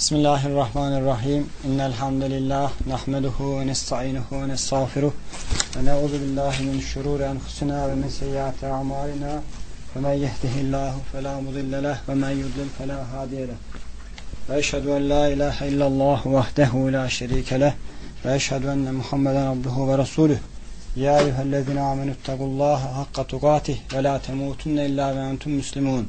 Bismillahirrahmanirrahim. İnnel hamdelellahi nahmeduhu ve nestainuhu ve nestağfiruh. Ve na'udzu billahi min şururi enfusina ve min seyyiati a'malina. Men yehdihillahu fela mudille leh ve men yudlil fela hadiye leh. Ve eşhedü en la ilahe illallah vahdehu la şerike leh. Ve eşhedü enne Muhammeden abduhu ve resuluh. Ya eyyühellezine amenüttegullaha hakka tukatih ve la temutunne illa ve entum müslimun.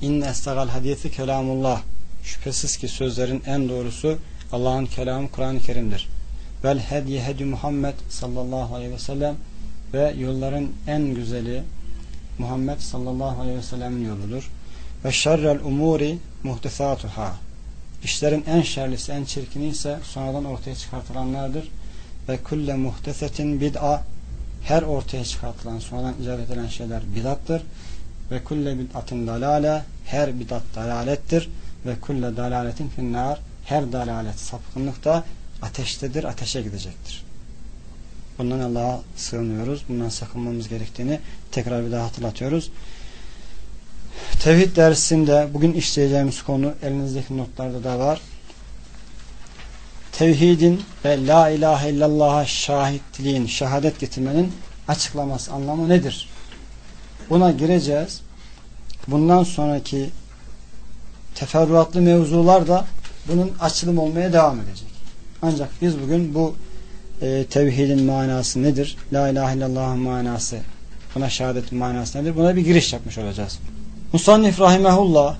İnne estagal hadisi kelamullah. Şüphesiz ki sözlerin en doğrusu Allah'ın kelamı Kur'an-ı Kerim'dir. Vel hediye hedi Muhammed sallallahu aleyhi ve sellem ve yolların en güzeli Muhammed sallallahu aleyhi ve sellemin yoludur. Ve şerrel umuri muhtesatuhâ. İşlerin en şerlisi, en çirkini ise sonradan ortaya çıkartılanlardır. Ve kulle muhtesetin bid'a her ortaya çıkartılan, sonradan icat edilen şeyler bidattır ve kulle bid'atin dalale her bid'at dalalettir. Ve kulle dalaletin finnar her dalalet sapkınlık da ateştedir ateşe gidecektir. Bundan Allah'a sığınıyoruz. Bundan sakınmamız gerektiğini tekrar bir daha hatırlatıyoruz. Tevhid dersinde bugün işleyeceğimiz konu elinizdeki notlarda da var. Tevhidin ve la ilahe illallah'a şahitliğin şehadet getirmenin açıklaması anlamı nedir Buna gireceğiz. Bundan sonraki teferruatlı mevzular da bunun açılım olmaya devam edecek. Ancak biz bugün bu e, tevhidin manası nedir? La ilahe illallah'ın manası, buna şehadetin manası nedir? Buna bir giriş yapmış olacağız. Musannif Rahimehullah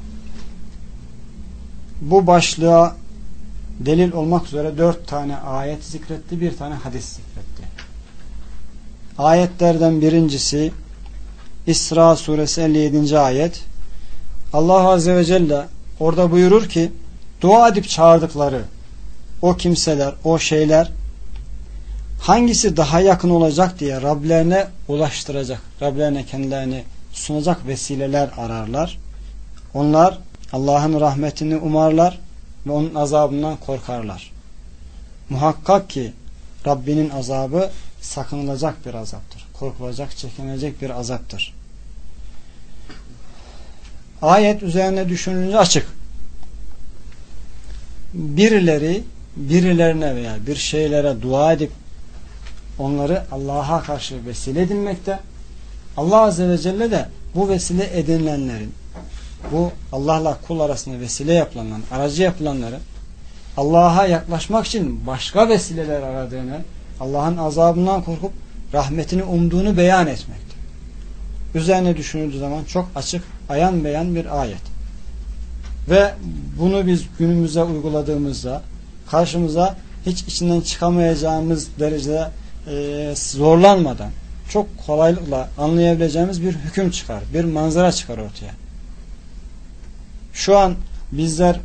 bu başlığa delil olmak üzere dört tane ayet zikretti, bir tane hadis zikretti. Ayetlerden birincisi İsra suresi 57. ayet Allah Azze ve Celle orada buyurur ki dua edip çağırdıkları o kimseler, o şeyler hangisi daha yakın olacak diye Rablerine ulaştıracak, Rablerine kendilerini sunacak vesileler ararlar. Onlar Allah'ın rahmetini umarlar ve onun azabından korkarlar. Muhakkak ki Rabbinin azabı sakınılacak bir azaptır. Korkulacak, çekinecek bir azaptır. Ayet üzerine düşününce açık. Birileri birilerine veya bir şeylere dua edip onları Allah'a karşı vesile edinmekte. Allah Azze ve Celle de bu vesile edinilenlerin bu Allah'la kul arasında vesile yapılanların, aracı yapılanların Allah'a yaklaşmak için başka vesileler aradığını, Allah'ın azabından korkup rahmetini umduğunu beyan etmekte. Üzerine düşünüldüğü zaman çok açık, ayan beyan bir ayet. Ve bunu biz günümüze uyguladığımızda karşımıza hiç içinden çıkamayacağımız derecede e, zorlanmadan çok kolaylıkla anlayabileceğimiz bir hüküm çıkar. Bir manzara çıkar ortaya. Şu an bizler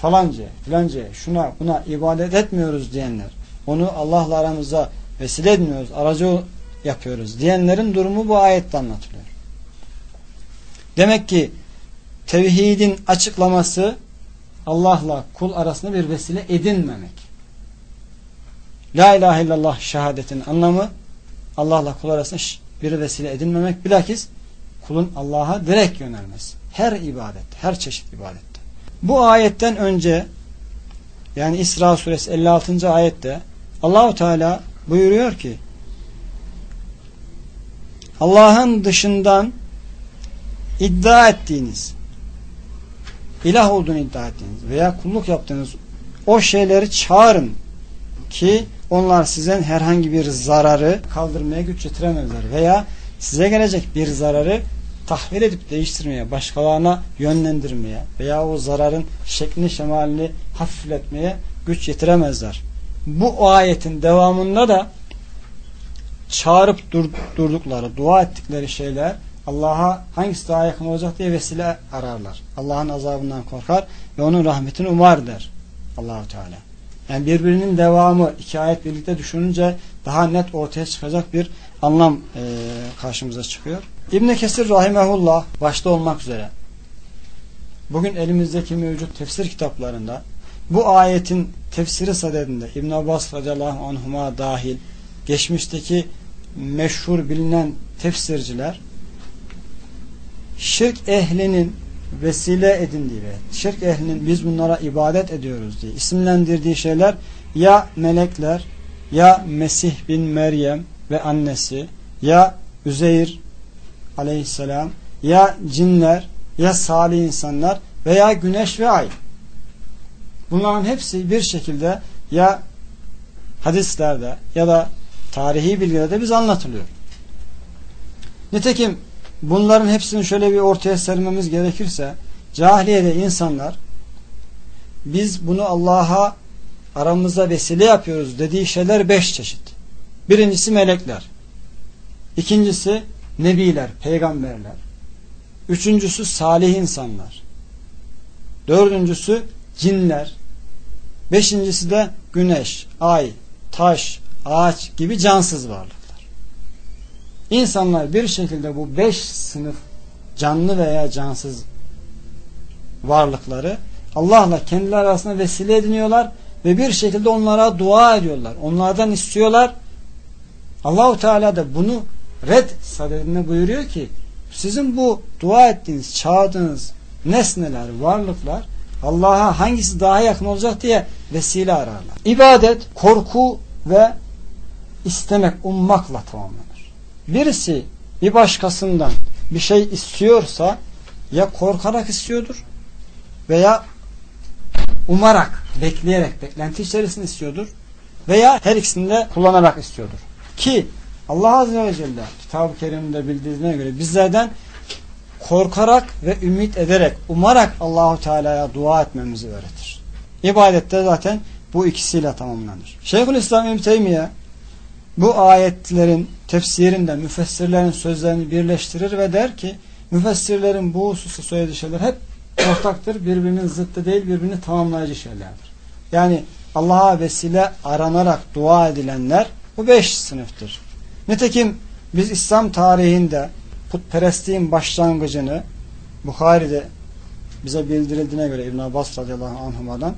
falanca, filanca, şuna, buna ibadet etmiyoruz diyenler, onu Allah'la aramızda vesile etmiyoruz, aracı yapıyoruz diyenlerin durumu bu ayette anlatılıyor. Demek ki tevhidin açıklaması Allah'la kul arasında bir vesile edinmemek. La ilahe illallah şehadetin anlamı Allah'la kul arasında bir vesile edinmemek. Bilakis kulun Allah'a direkt yönelmesi. Her ibadet, her çeşit ibadette. Bu ayetten önce yani İsra suresi 56. ayette Allahu Teala buyuruyor ki Allah'ın dışından iddia ettiğiniz ilah olduğunu iddia ettiğiniz veya kulluk yaptığınız o şeyleri çağırın ki onlar size herhangi bir zararı kaldırmaya güç yetiremezler veya size gelecek bir zararı tahvil edip değiştirmeye, başkalarına yönlendirmeye veya o zararın şeklini şemalini hafifletmeye güç yetiremezler. Bu ayetin devamında da çağırıp dur, durdukları, dua ettikleri şeyler Allah'a hangisi daha yakın olacak diye vesile ararlar. Allah'ın azabından korkar ve onun rahmetini umar der Allahu Teala. Yani birbirinin devamı iki ayet birlikte düşününce daha net ortaya çıkacak bir anlam e, karşımıza çıkıyor. İbn Kesir rahimehullah başta olmak üzere bugün elimizdeki mevcut tefsir kitaplarında bu ayetin tefsiri sadedinde İbn Abbas radıyallahu anhuma dahil geçmişteki meşhur bilinen tefsirciler şirk ehlinin vesile edindiği ve şirk ehlinin biz bunlara ibadet ediyoruz diye isimlendirdiği şeyler ya melekler ya Mesih bin Meryem ve annesi ya Üzeyr aleyhisselam ya cinler ya salih insanlar veya güneş ve ay. Bunların hepsi bir şekilde ya hadislerde ya da tarihi bilgilerde biz anlatılıyor. Nitekim bunların hepsini şöyle bir ortaya sermemiz gerekirse cahiliyede insanlar biz bunu Allah'a aramızda vesile yapıyoruz dediği şeyler beş çeşit. Birincisi melekler. İkincisi nebiler, peygamberler. Üçüncüsü salih insanlar. Dördüncüsü cinler. Beşincisi de güneş, ay, taş, ağaç gibi cansız varlıklar. İnsanlar bir şekilde bu beş sınıf canlı veya cansız varlıkları Allah'la kendileri arasında vesile ediniyorlar ve bir şekilde onlara dua ediyorlar. Onlardan istiyorlar. Allahu Teala da bunu red sadedinde buyuruyor ki sizin bu dua ettiğiniz, çağırdığınız nesneler, varlıklar Allah'a hangisi daha yakın olacak diye vesile ararlar. İbadet, korku ve istemek, ummakla tamamlanır. Birisi bir başkasından bir şey istiyorsa ya korkarak istiyordur veya umarak, bekleyerek, beklenti içerisinde istiyordur veya her ikisini de kullanarak istiyordur. Ki Allah Azze ve Celle Kitab-ı Kerim'de bildiğine göre bizlerden korkarak ve ümit ederek, umarak Allahu Teala'ya dua etmemizi öğretir. İbadette zaten bu ikisiyle tamamlanır. Şeyhülislam İbn Teymiye bu ayetlerin tefsirinde müfessirlerin sözlerini birleştirir ve der ki müfessirlerin bu hususu söylediği şeyler hep ortaktır. Birbirinin zıttı değil, birbirini tamamlayıcı şeylerdir. Yani Allah'a vesile aranarak dua edilenler bu beş sınıftır. Nitekim biz İslam tarihinde putperestliğin başlangıcını Bukhari'de bize bildirildiğine göre İbn Abbas radıyallahu anhuma'dan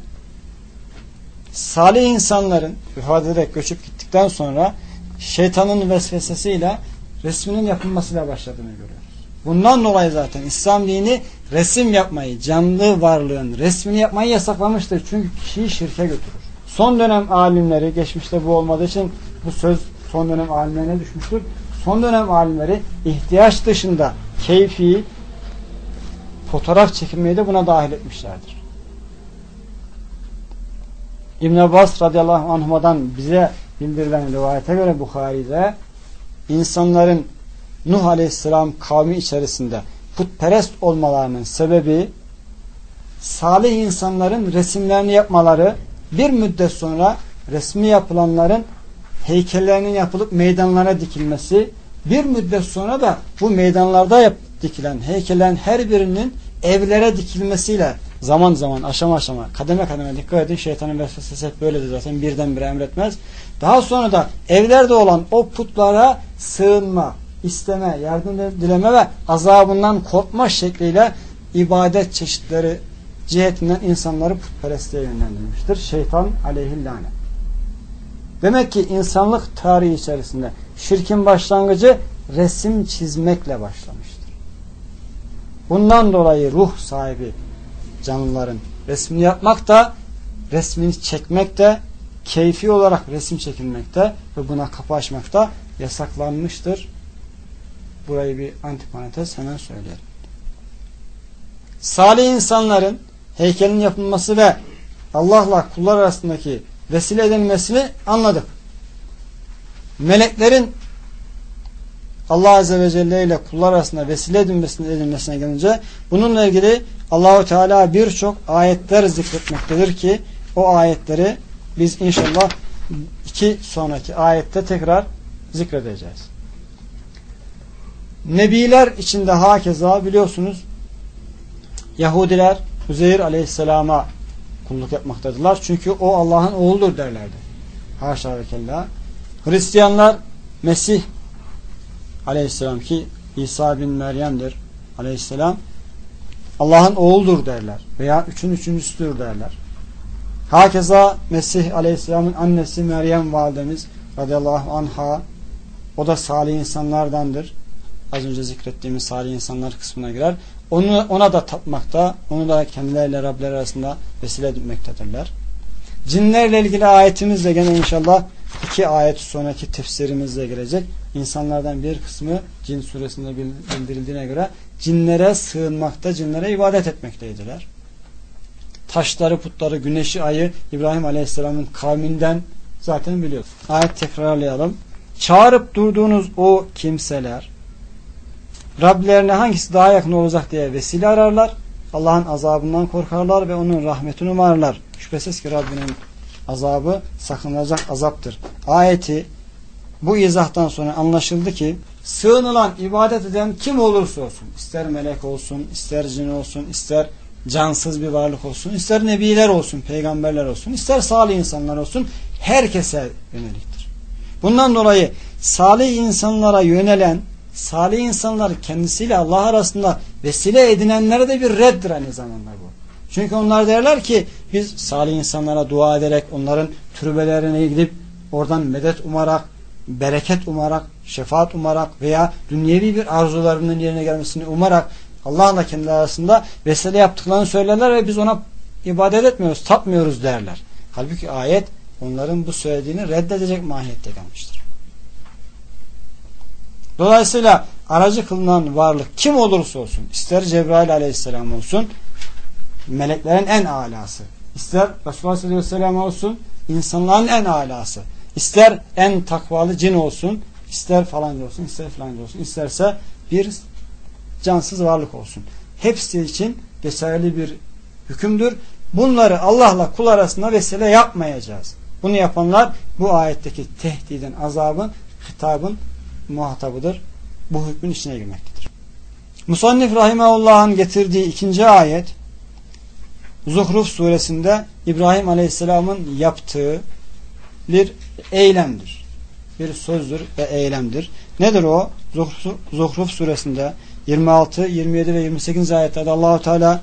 salih insanların vefat göçüp gittikten sonra şeytanın vesvesesiyle resminin yapılmasıyla başladığını görüyoruz. Bundan dolayı zaten İslam dini resim yapmayı, canlı varlığın resmini yapmayı yasaklamıştır. Çünkü kişiyi şirke götürür. Son dönem alimleri, geçmişte bu olmadığı için bu söz son dönem alimlerine düşmüştür. Son dönem alimleri ihtiyaç dışında keyfi fotoğraf çekilmeyi de buna dahil etmişlerdir. İbn Abbas radıyallahu anhuma'dan bize bildirilen rivayete göre Bukhari'de insanların Nuh aleyhisselam kavmi içerisinde putperest olmalarının sebebi salih insanların resimlerini yapmaları bir müddet sonra resmi yapılanların heykellerinin yapılıp meydanlara dikilmesi bir müddet sonra da bu meydanlarda yap, dikilen heykellerin her birinin evlere dikilmesiyle zaman zaman aşama aşama kademe kademe dikkat edin şeytanın vesvesesi hep böyledir zaten birdenbire emretmez. Daha sonra da evlerde olan o putlara sığınma, isteme, yardım dileme ve azabından korkma şekliyle ibadet çeşitleri cihetinden insanları putperestliğe yönlendirmiştir. Şeytan aleyhillâne. Demek ki insanlık tarihi içerisinde şirkin başlangıcı resim çizmekle başlamıştır. Bundan dolayı ruh sahibi canlıların resmini yapmak da resmini çekmek de keyfi olarak resim çekilmekte ve buna kapı açmakta yasaklanmıştır. Burayı bir antiparantez hemen söyleyelim. Salih insanların heykelin yapılması ve Allah'la kullar arasındaki vesile edilmesini anladık. Meleklerin Allah Azze ve Celle ile kullar arasında vesile edilmesine, edilmesine gelince bununla ilgili Allahu Teala birçok ayetler zikretmektedir ki o ayetleri biz inşallah iki sonraki ayette tekrar zikredeceğiz. Nebiler içinde hakeza biliyorsunuz Yahudiler Üzeyir Aleyhisselam'a kulluk yapmaktadırlar. Çünkü o Allah'ın oğludur derlerdi. Haşa ve kella. Hristiyanlar Mesih aleyhisselam ki İsa bin Meryem'dir aleyhisselam Allah'ın oğludur derler. Veya üçün üçüncüsüdür derler. Hakeza Mesih aleyhisselamın annesi Meryem validemiz radıyallahu anha o da salih insanlardandır. Az önce zikrettiğimiz salih insanlar kısmına girer. Onu, ona da tapmakta, onu da kendileriyle Rabler arasında vesile etmektedirler. Cinlerle ilgili ayetimizle gene inşallah iki ayet sonraki tefsirimizle gelecek. İnsanlardan bir kısmı cin suresinde bildirildiğine göre cinlere sığınmakta, cinlere ibadet etmekteydiler. Taşları, putları, güneşi, ayı İbrahim Aleyhisselam'ın kavminden zaten biliyoruz. Ayet tekrarlayalım. Çağırıp durduğunuz o kimseler Rablerine hangisi daha yakın olacak diye vesile ararlar. Allah'ın azabından korkarlar ve onun rahmetini umarlar. Şüphesiz ki Rabbinin azabı sakınılacak azaptır. Ayeti bu izahtan sonra anlaşıldı ki sığınılan, ibadet eden kim olursa olsun, ister melek olsun, ister cin olsun, ister cansız bir varlık olsun, ister nebiler olsun, peygamberler olsun, ister salih insanlar olsun, herkese yöneliktir. Bundan dolayı salih insanlara yönelen, salih insanlar kendisiyle Allah arasında vesile edinenlere de bir reddir aynı zamanda bu. Çünkü onlar derler ki biz salih insanlara dua ederek onların türbelerine gidip oradan medet umarak, bereket umarak, şefaat umarak veya dünyevi bir arzularının yerine gelmesini umarak Allah'la kendi arasında vesile yaptıklarını söylerler ve biz ona ibadet etmiyoruz, tapmıyoruz derler. Halbuki ayet onların bu söylediğini reddedecek mahiyette gelmiştir. Dolayısıyla aracı kılınan varlık kim olursa olsun, ister Cebrail aleyhisselam olsun, meleklerin en alası, ister Resulullah sallallahu olsun, insanların en alası, ister en takvalı cin olsun, ister falanca olsun, ister falanca olsun, isterse bir cansız varlık olsun. Hepsi için geçerli bir hükümdür. Bunları Allah'la kul arasında vesile yapmayacağız. Bunu yapanlar bu ayetteki tehdidin, azabın, hitabın muhatabıdır. Bu hükmün içine girmektedir. Musannif Rahimahullah'ın getirdiği ikinci ayet Zuhruf suresinde İbrahim Aleyhisselam'ın yaptığı bir eylemdir. Bir sözdür ve eylemdir. Nedir o? Zuhruf, Zuhruf suresinde 26, 27 ve 28 ayetlerde Allahu Teala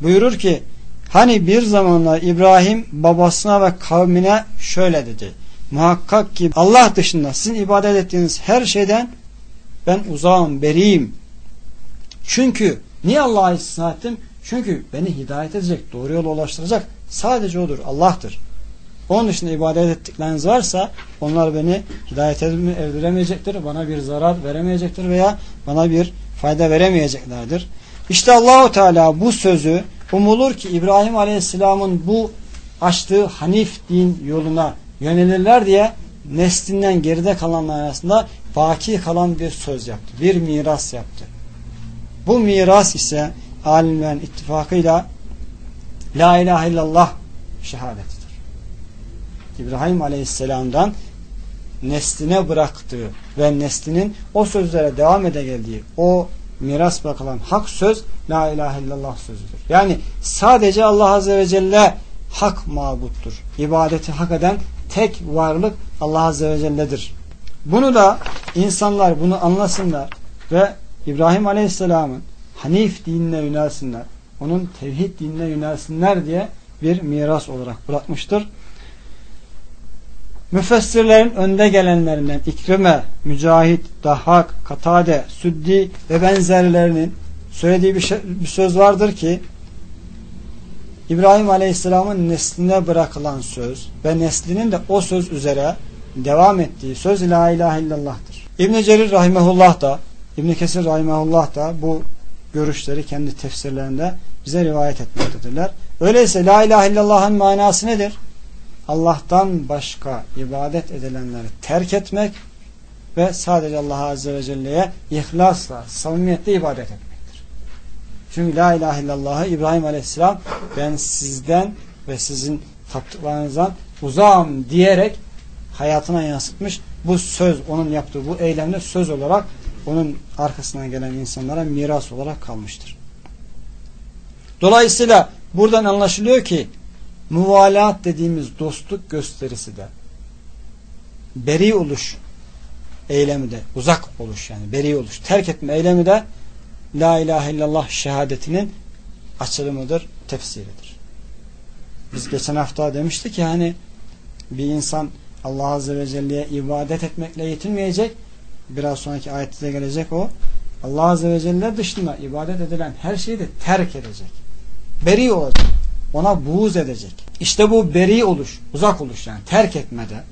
buyurur ki hani bir zamanlar İbrahim babasına ve kavmine şöyle dedi. Muhakkak ki Allah dışında sizin ibadet ettiğiniz her şeyden ben uzağım, beriyim. Çünkü niye Allah'a istisna ettim? Çünkü beni hidayet edecek, doğru yola ulaştıracak sadece odur, Allah'tır. Onun dışında ibadet ettikleriniz varsa onlar beni hidayet erdiremeyecektir, bana bir zarar veremeyecektir veya bana bir fayda veremeyeceklerdir. İşte Allahu Teala bu sözü umulur ki İbrahim Aleyhisselam'ın bu açtığı Hanif din yoluna yönelirler diye neslinden geride kalanlar arasında baki kalan bir söz yaptı. Bir miras yaptı. Bu miras ise alimlerin ittifakıyla La ilahe illallah şehadetidir. İbrahim Aleyhisselam'dan nesline bıraktığı ve neslinin o sözlere devam ede geldiği o miras bırakılan hak söz La ilahe illallah sözüdür. Yani sadece Allah Azze ve Celle hak mabuttur. İbadeti hak eden tek varlık Allah Azze ve Celle'dir. Bunu da insanlar bunu anlasınlar ve İbrahim Aleyhisselam'ın Hanif dinine yönelsinler. Onun tevhid dinine yönelsinler diye bir miras olarak bırakmıştır. Müfessirlerin önde gelenlerinden İkrime, Mücahit, Dahhak, Katade, Süddi ve benzerlerinin söylediği bir, şey, bir söz vardır ki İbrahim Aleyhisselam'ın nesline bırakılan söz ve neslinin de o söz üzere devam ettiği söz La ilahe illallah'tır. İbn Cerir rahimehullah da İbn Kesir rahimehullah da bu görüşleri kendi tefsirlerinde bize rivayet etmektedirler. Öyleyse La ilahe illallah'ın manası nedir? Allah'tan başka ibadet edilenleri terk etmek ve sadece Allah Azze ve Celle'ye ihlasla, samimiyetle ibadet etmektir. Çünkü La ilahe illallah'ı İbrahim Aleyhisselam ben sizden ve sizin taptıklarınızdan uzağım diyerek hayatına yansıtmış. Bu söz, onun yaptığı bu eylemde söz olarak onun arkasından gelen insanlara miras olarak kalmıştır. Dolayısıyla Buradan anlaşılıyor ki muvalat dediğimiz dostluk gösterisi de beri oluş eylemi de uzak oluş yani beri oluş terk etme eylemi de La ilahe illallah şehadetinin açılımıdır, tefsiridir. Biz geçen hafta demiştik ki hani bir insan Allah Azze ve Celle'ye ibadet etmekle yetinmeyecek. Biraz sonraki ayette gelecek o. Allah Azze ve Celle dışında ibadet edilen her şeyi de terk edecek. Beri olacak. Ona buğz edecek. İşte bu beri oluş, uzak oluş yani terk etmede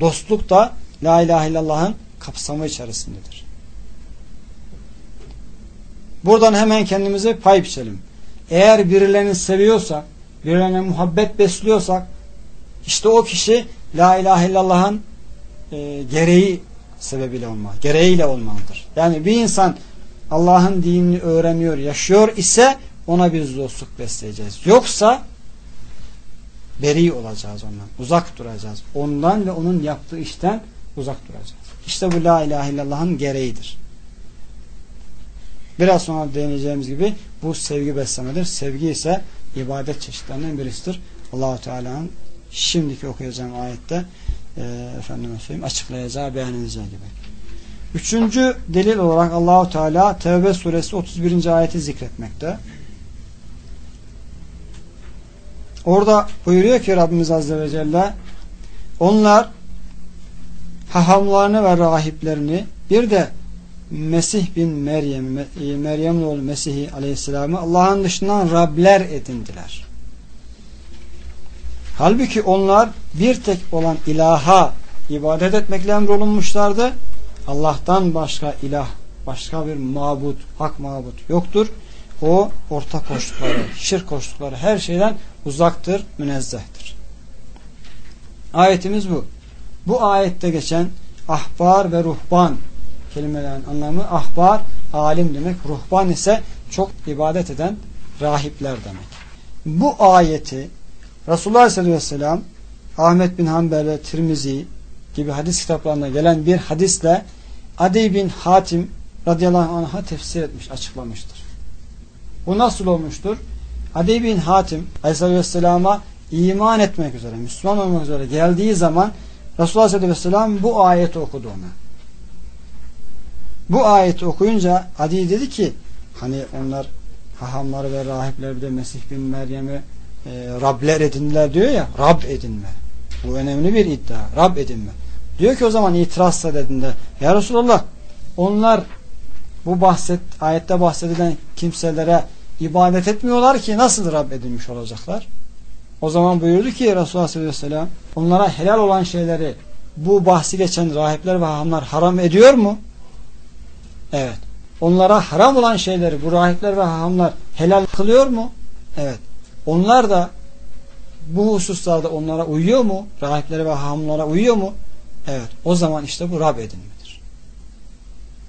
dostluk da La ilahe illallah'ın kapsamı içerisindedir. Buradan hemen kendimize pay biçelim. Eğer birilerini seviyorsak, birilerine muhabbet besliyorsak işte o kişi La ilahe illallah'ın e, gereği sebebiyle olma, gereğiyle olmalıdır. Yani bir insan Allah'ın dinini öğreniyor, yaşıyor ise ona biz dostluk besleyeceğiz. Yoksa beri olacağız ondan. Uzak duracağız. Ondan ve onun yaptığı işten uzak duracağız. İşte bu la ilahe illallah'ın gereğidir. Biraz sonra değineceğimiz gibi bu sevgi beslemedir. Sevgi ise ibadet çeşitlerinden birisidir. Allahu Teala'nın şimdiki okuyacağım ayette e, efendime söyleyeyim açıklayacağı, beyan edeceği gibi. Üçüncü delil olarak Allahu Teala Tevbe suresi 31. ayeti zikretmekte. Orada buyuruyor ki Rabbimiz Azze ve Celle onlar hahamlarını ve rahiplerini bir de Mesih bin Meryem e, Meryem'in oğlu Mesih'i aleyhisselamı Allah'ın dışından Rabler edindiler. Halbuki onlar bir tek olan ilaha ibadet etmekle emrolunmuşlardı. Allah'tan başka ilah, başka bir mabut, hak mabut yoktur. O ortak koştukları, şirk koştukları her şeyden uzaktır, münezzehtir. Ayetimiz bu. Bu ayette geçen ahbar ve ruhban kelimelerin anlamı ahbar, alim demek. Ruhban ise çok ibadet eden rahipler demek. Bu ayeti Resulullah Aleyhisselatü Vesselam Ahmet bin Hanbel ve Tirmizi gibi hadis kitaplarında gelen bir hadisle Adi bin Hatim radıyallahu anh'a tefsir etmiş, açıklamıştır. Bu nasıl olmuştur? Adi bin Hatim Aleyhisselatü Vesselam'a iman etmek üzere, Müslüman olmak üzere geldiği zaman Resulullah Aleyhisselatü Vesselam bu ayeti okudu ona. Bu ayeti okuyunca Adi dedi ki hani onlar hahamları ve rahipler bir de Mesih bin Meryem'i e, Rabler edindiler diyor ya Rab edinme. Bu önemli bir iddia. Rab edinme. Diyor ki o zaman itirazsa dediğinde Ya Resulallah onlar bu bahset, ayette bahsedilen kimselere ibadet etmiyorlar ki nasıl Rab edinmiş olacaklar? O zaman buyurdu ki Resulullah sallallahu aleyhi ve sellem onlara helal olan şeyleri bu bahsi geçen rahipler ve hahamlar haram ediyor mu? Evet. Onlara haram olan şeyleri bu rahipler ve hahamlar helal kılıyor mu? Evet. Onlar da bu hususlarda onlara uyuyor mu? Rahiplere ve hahamlara uyuyor mu? Evet. O zaman işte bu Rab edinmedir.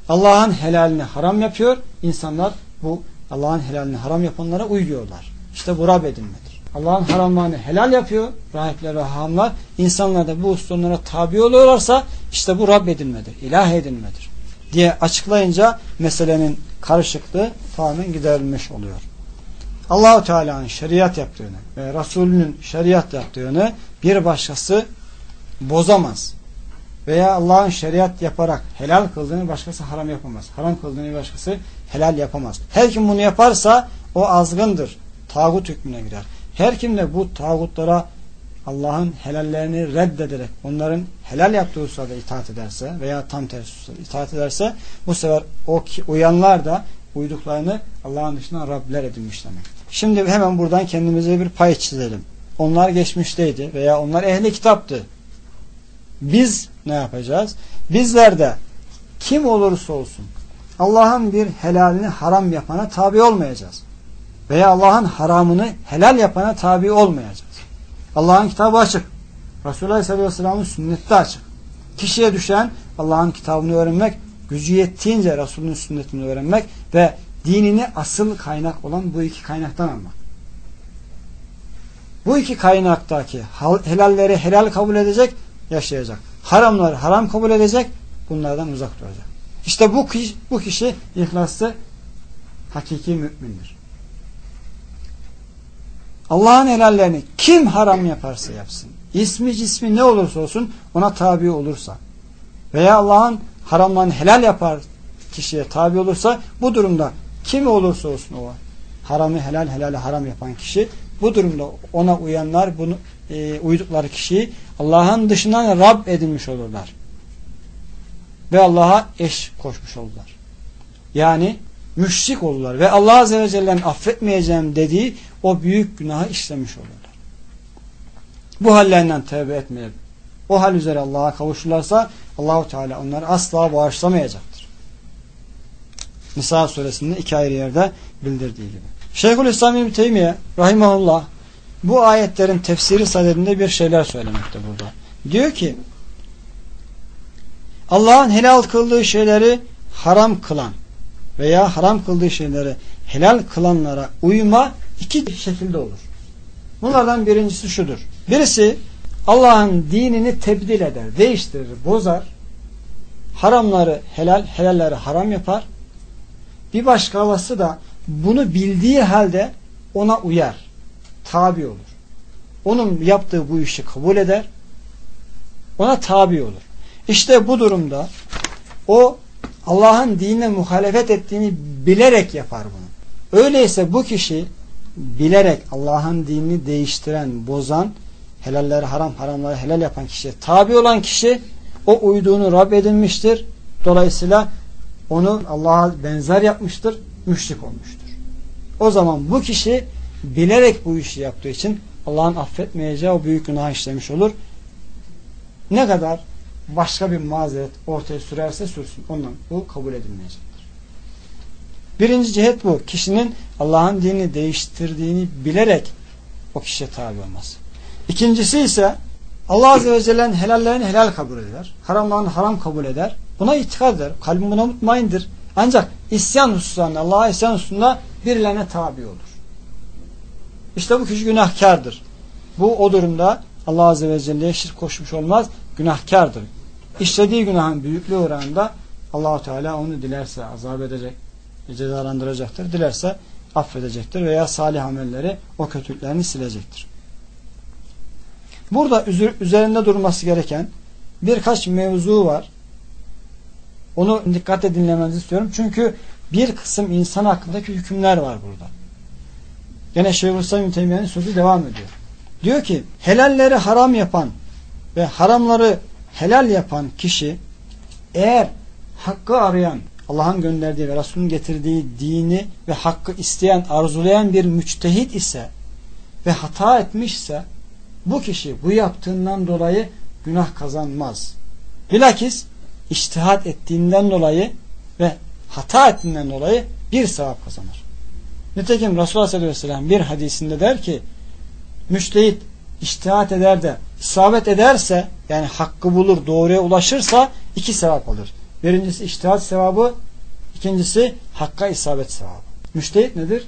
Allah'ın helalini haram yapıyor. İnsanlar bu Allah'ın helalini haram yapanlara uyuyorlar. İşte bu Rab edinmedir. Allah'ın haramlarını helal yapıyor. Rahipler ve hahamlar. İnsanlar da bu hususlara tabi oluyorlarsa işte bu Rab edinmedir. İlah edinmedir diye açıklayınca meselenin karışıklığı tamamen giderilmiş oluyor. Allahu Teala'nın şeriat yaptığını ve Resulünün şeriat yaptığını bir başkası bozamaz. Veya Allah'ın şeriat yaparak helal kıldığını başkası haram yapamaz. Haram kıldığını başkası helal yapamaz. Her kim bunu yaparsa o azgındır. Tağut hükmüne girer. Her kim de bu tağutlara Allah'ın helallerini reddederek onların helal yaptığı hususlarda itaat ederse veya tam tersi itaat ederse bu sefer o uyanlar da uyduklarını Allah'ın dışında Rabler edinmiş demek. Şimdi hemen buradan kendimize bir pay çizelim. Onlar geçmişteydi veya onlar ehli kitaptı. Biz ne yapacağız? Bizler de kim olursa olsun Allah'ın bir helalini haram yapana tabi olmayacağız. Veya Allah'ın haramını helal yapana tabi olmayacağız. Allah'ın kitabı açık. Resulullah Aleyhisselatü Vesselam'ın sünneti açık. Kişiye düşen Allah'ın kitabını öğrenmek, gücü yettiğince Resulünün sünnetini öğrenmek ve dinini asıl kaynak olan bu iki kaynaktan almak. Bu iki kaynaktaki helalleri helal kabul edecek, yaşayacak. Haramları haram kabul edecek, bunlardan uzak duracak. İşte bu kişi, bu kişi ihlaslı hakiki mümindir. Allah'ın helallerini kim haram yaparsa yapsın. ismi cismi ne olursa olsun ona tabi olursa veya Allah'ın haramlarını helal yapar kişiye tabi olursa bu durumda kim olursa olsun o haramı helal helali haram yapan kişi bu durumda ona uyanlar bunu e, uydukları kişiyi Allah'ın dışından Rab edinmiş olurlar. Ve Allah'a eş koşmuş olurlar. Yani müşrik olurlar ve Allah Azze ve Celle'nin affetmeyeceğim dediği o büyük günahı işlemiş olurlar. Bu hallerinden tövbe etmeyip o hal üzere Allah'a kavuşurlarsa Allahu Teala onları asla bağışlamayacaktır. Nisa suresinde iki ayrı yerde bildirdiği gibi. Şeyhülislam İbni Teymiye Rahimahullah bu ayetlerin tefsiri sadedinde bir şeyler söylemekte burada. Diyor ki Allah'ın helal kıldığı şeyleri haram kılan veya haram kıldığı şeyleri helal kılanlara uyma iki şekilde olur. Bunlardan birincisi şudur. Birisi Allah'ın dinini tebdil eder, değiştirir, bozar. Haramları helal, helalleri haram yapar. Bir başkası da bunu bildiği halde ona uyar. Tabi olur. Onun yaptığı bu işi kabul eder. Ona tabi olur. İşte bu durumda o Allah'ın dinine muhalefet ettiğini bilerek yapar bunu. Öyleyse bu kişi bilerek Allah'ın dinini değiştiren, bozan, helalleri haram, haramları helal yapan kişiye tabi olan kişi o uyduğunu Rab edinmiştir. Dolayısıyla onu Allah'a benzer yapmıştır, müşrik olmuştur. O zaman bu kişi bilerek bu işi yaptığı için Allah'ın affetmeyeceği o büyük günah işlemiş olur. Ne kadar başka bir mazeret ortaya sürerse sürsün. Ondan bu kabul edilmeyecektir. Birinci cihet bu. Kişinin Allah'ın dinini değiştirdiğini bilerek o kişiye tabi olması. İkincisi ise Allah Azze ve Celle'nin helallerini helal kabul eder. Haramlarını haram kabul eder. Buna itikad eder. Kalbim buna mutmaindir. Ancak isyan hususlarında, Allah'a isyan hususunda birilerine tabi olur. İşte bu kişi günahkardır. Bu o durumda Allah Azze ve Celle'ye şirk koşmuş olmaz. Günahkardır. İşlediği günahın büyüklüğü oranında Allahu Teala onu dilerse azap edecek, cezalandıracaktır. Dilerse affedecektir veya salih amelleri o kötülüklerini silecektir. Burada üzerinde durması gereken birkaç mevzu var. Onu dikkatle dinlemenizi istiyorum. Çünkü bir kısım insan hakkındaki hükümler var burada. Gene Şeyhülislam Teymiye'nin sözü devam ediyor. Diyor ki helalleri haram yapan ve haramları helal yapan kişi eğer hakkı arayan Allah'ın gönderdiği ve Resul'ün getirdiği dini ve hakkı isteyen, arzulayan bir müçtehit ise ve hata etmişse bu kişi bu yaptığından dolayı günah kazanmaz. Bilakis iştihat ettiğinden dolayı ve hata ettiğinden dolayı bir sevap kazanır. Nitekim Resulullah sallallahu aleyhi ve sellem bir hadisinde der ki müştehit iştihat eder de isabet ederse yani hakkı bulur doğruya ulaşırsa iki sevap alır. Birincisi iştihat sevabı ikincisi hakka isabet sevabı. Müştehit nedir?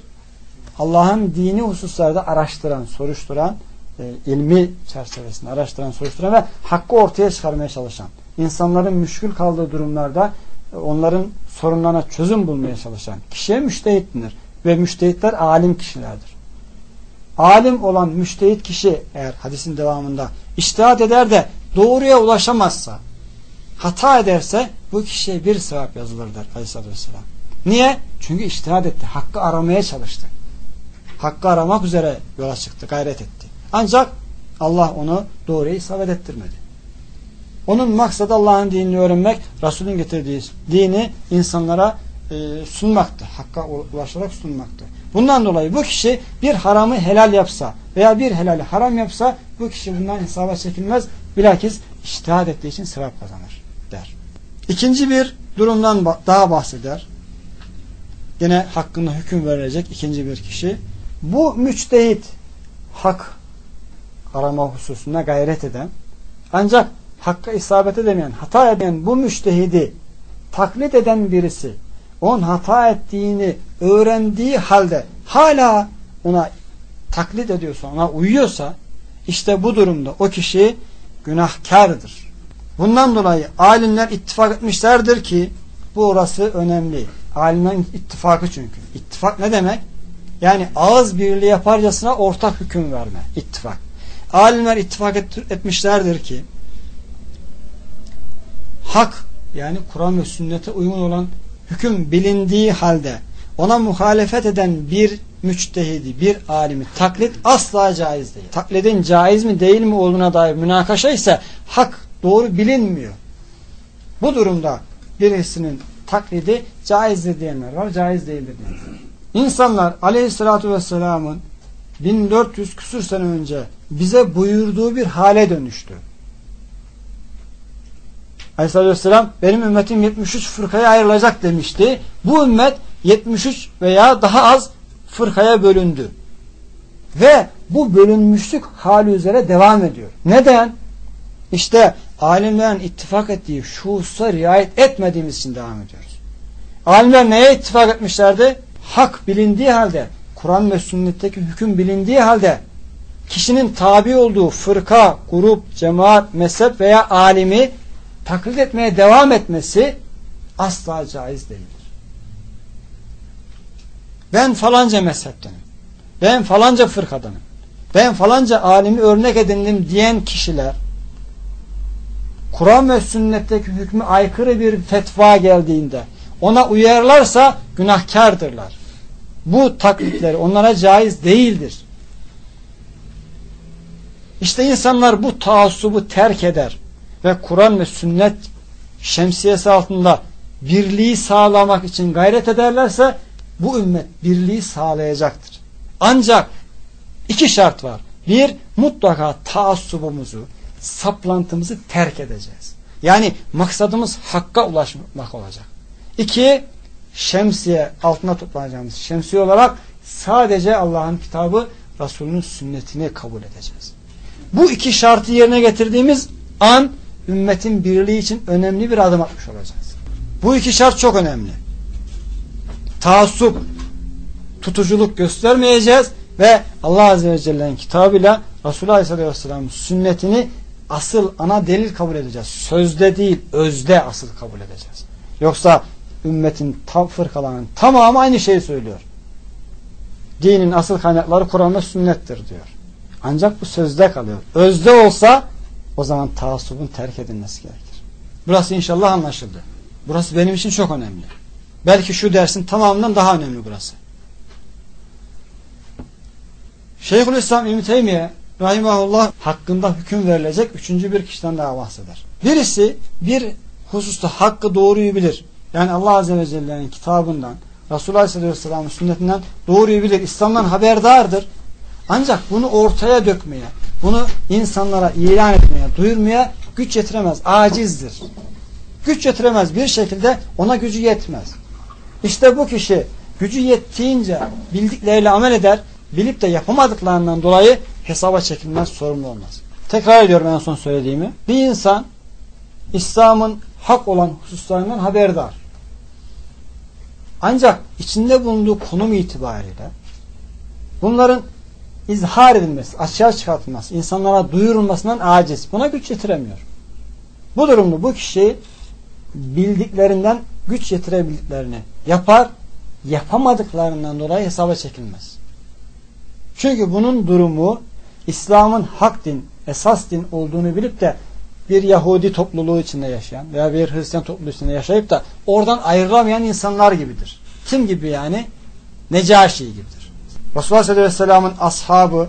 Allah'ın dini hususlarda araştıran, soruşturan, e, ilmi çerçevesinde araştıran, soruşturan ve hakkı ortaya çıkarmaya çalışan, insanların müşkül kaldığı durumlarda e, onların sorunlarına çözüm bulmaya çalışan kişiye müştehit denir. Ve müştehitler alim kişilerdir. Alim olan müştehit kişi eğer hadisin devamında iştihat eder de doğruya ulaşamazsa, hata ederse bu kişiye bir sevap yazılır der Aleyhisselatü Vesselam. Niye? Çünkü iştihat etti. Hakkı aramaya çalıştı. Hakkı aramak üzere yola çıktı, gayret etti. Ancak Allah onu doğruya isabet ettirmedi. Onun maksadı Allah'ın dinini öğrenmek, Resulün getirdiği dini insanlara e, sunmaktı. Hakka ulaşarak sunmaktı. Bundan dolayı bu kişi bir haramı helal yapsa veya bir helali haram yapsa bu kişi bundan hesaba çekilmez. Bilakis iştihad ettiği için sevap kazanır. İkinci bir durumdan daha bahseder. Yine hakkında hüküm verilecek ikinci bir kişi. Bu müçtehit hak arama hususuna gayret eden ancak hakka isabet edemeyen, hata eden bu müştehidi taklit eden birisi on hata ettiğini öğrendiği halde hala ona taklit ediyorsa, ona uyuyorsa işte bu durumda o kişi günahkardır. Bundan dolayı alimler ittifak etmişlerdir ki bu orası önemli. Alimlerin ittifakı çünkü. İttifak ne demek? Yani ağız birliği yaparcasına ortak hüküm verme, ittifak. Alimler ittifak et, etmişlerdir ki hak yani Kur'an ve sünnete uygun olan hüküm bilindiği halde ona muhalefet eden bir müçtehidi, bir alimi taklit asla caiz değil. Taklidin caiz mi değil mi olduğuna dair münakaşa ise hak doğru bilinmiyor. Bu durumda birisinin taklidi caizdir diyenler var, caiz değildir diyenler. İnsanlar aleyhissalatü vesselamın 1400 küsür sene önce bize buyurduğu bir hale dönüştü. Aleyhisselatü Vesselam benim ümmetim 73 fırkaya ayrılacak demişti. Bu ümmet 73 veya daha az fırkaya bölündü. Ve bu bölünmüşlük hali üzere devam ediyor. Neden? İşte alimlerin ittifak ettiği şu hususa riayet etmediğimiz için devam ediyoruz. Alimler neye ittifak etmişlerdi? Hak bilindiği halde, Kur'an ve sünnetteki hüküm bilindiği halde kişinin tabi olduğu fırka, grup, cemaat, mezhep veya alimi taklit etmeye devam etmesi asla caiz değildir. Ben falanca mezheptenim. Ben falanca fırkadanım. Ben falanca alimi örnek edindim diyen kişiler Kur'an ve sünnetteki hükmü aykırı bir fetva geldiğinde ona uyarlarsa günahkardırlar. Bu taklitleri onlara caiz değildir. İşte insanlar bu taassubu terk eder ve Kur'an ve sünnet şemsiyesi altında birliği sağlamak için gayret ederlerse bu ümmet birliği sağlayacaktır. Ancak iki şart var. Bir, mutlaka taassubumuzu, saplantımızı terk edeceğiz. Yani maksadımız hakka ulaşmak olacak. İki, şemsiye altına toplanacağımız şemsiye olarak sadece Allah'ın kitabı Resulünün sünnetini kabul edeceğiz. Bu iki şartı yerine getirdiğimiz an ümmetin birliği için önemli bir adım atmış olacağız. Bu iki şart çok önemli. Taassup, tutuculuk göstermeyeceğiz ve Allah Azze ve Celle'nin kitabıyla Resulullah Aleyhisselatü Vesselam'ın sünnetini asıl ana delil kabul edeceğiz. Sözde değil, özde asıl kabul edeceğiz. Yoksa ümmetin tam fırkalarının tamamı aynı şeyi söylüyor. Dinin asıl kaynakları Kur'an sünnettir diyor. Ancak bu sözde kalıyor. Özde olsa o zaman taassubun terk edilmesi gerekir. Burası inşallah anlaşıldı. Burası benim için çok önemli. Belki şu dersin tamamından daha önemli burası. Şeyhülislam İbn Teymiye Rahimahullah hakkında hüküm verilecek üçüncü bir kişiden daha bahseder. Birisi bir hususta hakkı doğruyu bilir. Yani Allah Azze ve Celle'nin kitabından, Resulullah Aleyhisselatü Vesselam'ın sünnetinden doğruyu bilir. İslam'dan haberdardır. Ancak bunu ortaya dökmeye, bunu insanlara ilan etmeye, duyurmaya güç yetiremez. Acizdir. Güç yetiremez. Bir şekilde ona gücü yetmez. İşte bu kişi gücü yettiğince bildikleriyle amel eder, bilip de yapamadıklarından dolayı hesaba çekilmez, sorumlu olmaz. Tekrar ediyorum en son söylediğimi. Bir insan İslam'ın hak olan hususlarından haberdar. Ancak içinde bulunduğu konum itibariyle bunların izhar edilmesi, açığa çıkartılması, insanlara duyurulmasından aciz. Buna güç yetiremiyor. Bu durumda bu kişi bildiklerinden güç yetirebildiklerini yapar, yapamadıklarından dolayı hesaba çekilmez. Çünkü bunun durumu İslam'ın hak din, esas din olduğunu bilip de bir Yahudi topluluğu içinde yaşayan veya bir Hristiyan topluluğu içinde yaşayıp da oradan ayrılamayan insanlar gibidir. Kim gibi yani? Necaşi gibidir. Resulullah sallallahu aleyhi ve sellem'in ashabı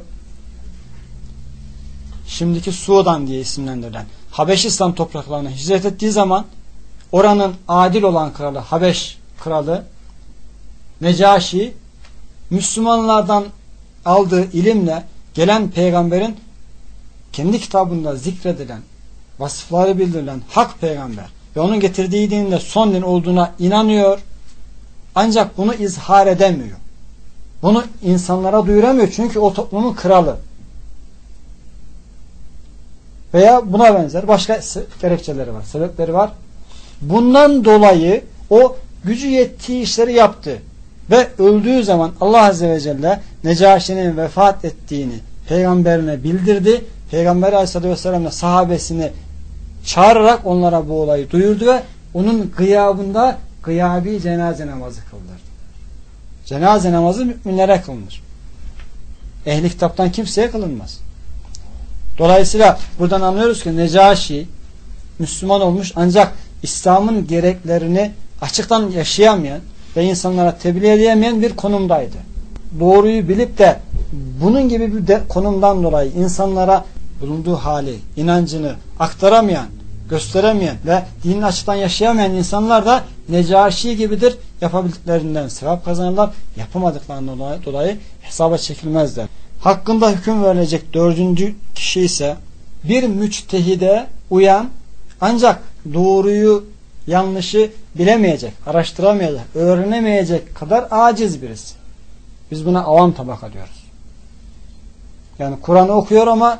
şimdiki Sudan diye isimlendirilen Habeşistan topraklarına hicret ettiği zaman oranın adil olan kralı Habeş kralı Necaşi Müslümanlardan aldığı ilimle gelen peygamberin kendi kitabında zikredilen vasıfları bildirilen hak peygamber ve onun getirdiği dinin de son din olduğuna inanıyor ancak bunu izhar edemiyor. Bunu insanlara duyuramıyor çünkü o toplumun kralı. Veya buna benzer başka gerekçeleri var, sebepleri var. Bundan dolayı o gücü yettiği işleri yaptı. Ve öldüğü zaman Allah Azze ve Celle Necaşi'nin vefat ettiğini peygamberine bildirdi. Peygamber Aleyhisselatü Vesselam sahabesini çağırarak onlara bu olayı duyurdu ve onun gıyabında gıyabi cenaze namazı kıldırdı. Cenaze namazı müminlere kılınır. Ehli kitaptan kimseye kılınmaz. Dolayısıyla buradan anlıyoruz ki Necaşi Müslüman olmuş ancak İslam'ın gereklerini açıktan yaşayamayan ve insanlara tebliğ edemeyen bir konumdaydı. Doğruyu bilip de bunun gibi bir de konumdan dolayı insanlara bulunduğu hali, inancını aktaramayan, gösteremeyen ve dinini açıktan yaşayamayan insanlar da Necaşi gibidir. Yapabildiklerinden sevap kazanırlar. Yapamadıklarından dolayı, dolayı hesaba çekilmezler. Hakkında hüküm verilecek dördüncü kişi ise bir müçtehide uyan ancak doğruyu yanlışı bilemeyecek, araştıramayacak, öğrenemeyecek kadar aciz birisi. Biz buna avam tabaka diyoruz. Yani Kur'an'ı okuyor ama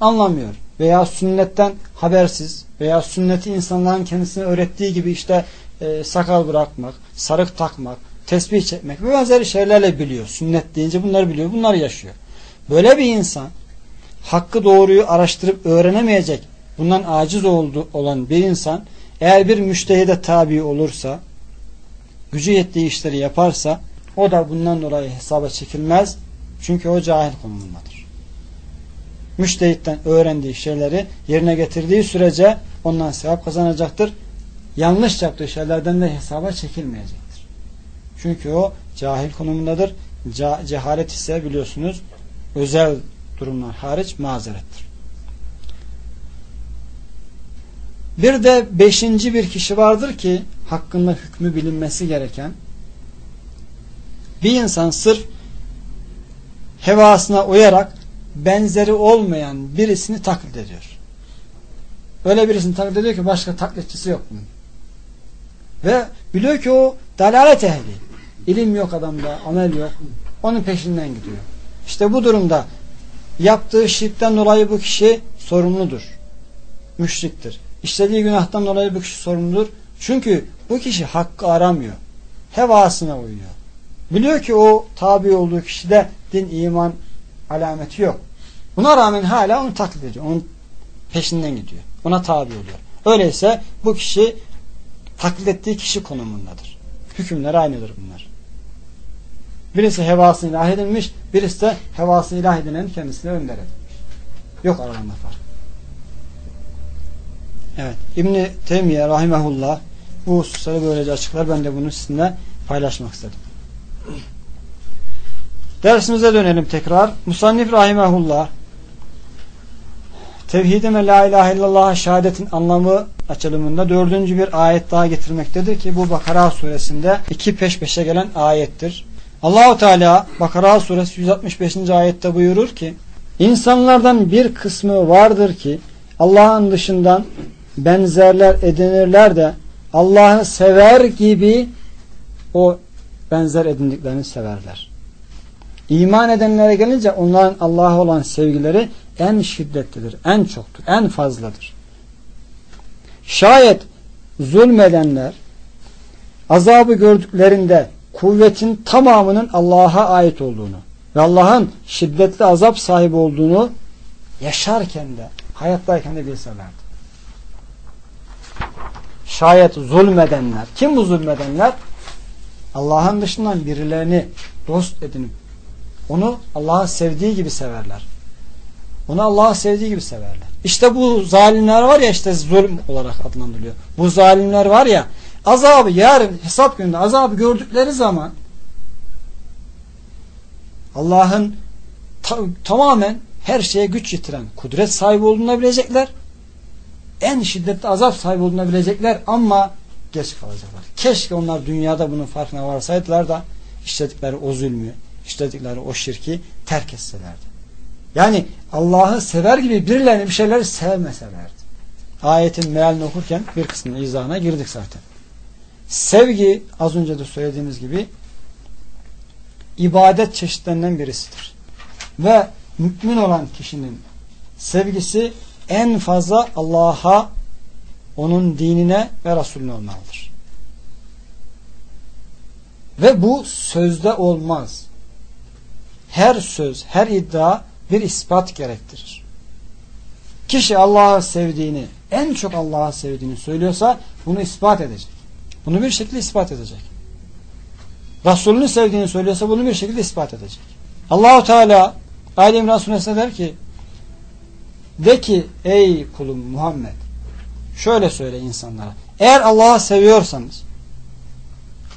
anlamıyor. Veya sünnetten habersiz veya sünneti insanların kendisine öğrettiği gibi işte e, sakal bırakmak, sarık takmak, tesbih çekmek ve benzeri şeylerle biliyor. Sünnet deyince bunları biliyor. Bunları yaşıyor. Böyle bir insan hakkı doğruyu araştırıp öğrenemeyecek bundan aciz oldu, olan bir insan eğer bir müştehide tabi olursa gücü yettiği işleri yaparsa o da bundan dolayı hesaba çekilmez. Çünkü o cahil konumundadır. Müştehitten öğrendiği şeyleri yerine getirdiği sürece ondan sevap kazanacaktır. Yanlış yaptığı şeylerden de hesaba çekilmeyecektir. Çünkü o cahil konumundadır. cehalet ise biliyorsunuz özel durumlar hariç mazerettir. Bir de beşinci bir kişi vardır ki hakkında hükmü bilinmesi gereken bir insan sırf hevasına uyarak benzeri olmayan birisini taklit ediyor. Öyle birisini taklit ediyor ki başka taklitçisi yok bunun. Ve biliyor ki o dalalet ehli. İlim yok adamda, amel yok. Onun peşinden gidiyor. İşte bu durumda yaptığı şirkten dolayı bu kişi sorumludur. Müşriktir. İşlediği günahtan dolayı bu kişi sorumludur. Çünkü bu kişi hakkı aramıyor. Hevasına uyuyor. Biliyor ki o tabi olduğu kişide din, iman alameti yok. Buna rağmen hala onu taklit ediyor. Onun peşinden gidiyor. Ona tabi oluyor. Öyleyse bu kişi taklit ettiği kişi konumundadır. Hükümler aynıdır bunlar. Birisi hevasını ilah edilmiş, birisi de hevasını ilah edilen kendisine önder edilmiş. Yok aralarında fark. Evet. İbni Teymiye Rahimahullah bu hususları böylece açıklar. Ben de bunu sizinle paylaşmak istedim. Dersimize dönelim tekrar. Musannif Rahimahullah Tevhidin ve La ilahe illallah şehadetin anlamı açılımında dördüncü bir ayet daha getirmektedir ki bu Bakara suresinde iki peş peşe gelen ayettir. Allahu Teala Bakara suresi 165. ayette buyurur ki insanlardan bir kısmı vardır ki Allah'ın dışından benzerler edinirler de Allah'ı sever gibi o benzer edindiklerini severler. İman edenlere gelince onların Allah'a olan sevgileri en şiddetlidir, en çoktur, en fazladır. Şayet zulmedenler azabı gördüklerinde kuvvetin tamamının Allah'a ait olduğunu ve Allah'ın şiddetli azap sahibi olduğunu yaşarken de hayattayken de bilselerdi. Şayet zulmedenler, kim bu zulmedenler? Allah'ın dışından birilerini dost edinip onu Allah'ın sevdiği gibi severler. Onu Allah'ın sevdiği gibi severler. İşte bu zalimler var ya işte zulüm olarak adlandırılıyor. Bu zalimler var ya azabı yarın hesap gününde azabı gördükleri zaman Allah'ın ta tamamen her şeye güç yitiren kudret sahibi olduğunu bilecekler. En şiddetli azap sahibi olduğunu bilecekler ama geç kalacaklar. Keşke onlar dünyada bunun farkına varsaydılar da işledikleri o zulmü, işledikleri o şirki terk etselerdi. Yani Allah'ı sever gibi birilerini bir şeyleri sevmeselerdi. Ayetin mealini okurken bir kısmının izahına girdik zaten. Sevgi az önce de söylediğimiz gibi ibadet çeşitlerinden birisidir. Ve mümin olan kişinin sevgisi en fazla Allah'a onun dinine ve Resulüne olmalıdır. Ve bu sözde olmaz. Her söz, her iddia bir ispat gerektirir. Kişi Allah'ı sevdiğini, en çok Allah'ı sevdiğini söylüyorsa bunu ispat edecek. Bunu bir şekilde ispat edecek. Resulünü sevdiğini söylüyorsa bunu bir şekilde ispat edecek. Allahu Teala İmran suresinde der ki de ki ey kulum Muhammed şöyle söyle insanlara eğer Allah'ı seviyorsanız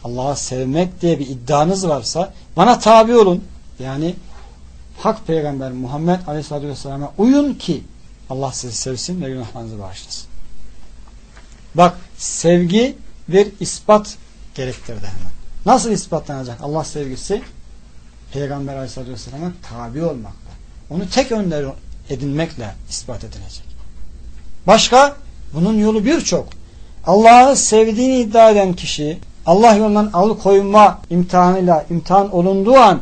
Allah'ı sevmek diye bir iddianız varsa bana tabi olun. Yani hak peygamber Muhammed Aleyhisselatü Vesselam'a uyun ki Allah sizi sevsin ve günahlarınızı bağışlasın. Bak sevgi bir ispat gerektirdi hemen. Nasıl ispatlanacak Allah sevgisi? Peygamber Aleyhisselatü Vesselam'a tabi olmakla. Onu tek önder edinmekle ispat edilecek. Başka? Bunun yolu birçok. Allah'ı sevdiğini iddia eden kişi Allah yolundan alıkoyma imtihanıyla imtihan olunduğu an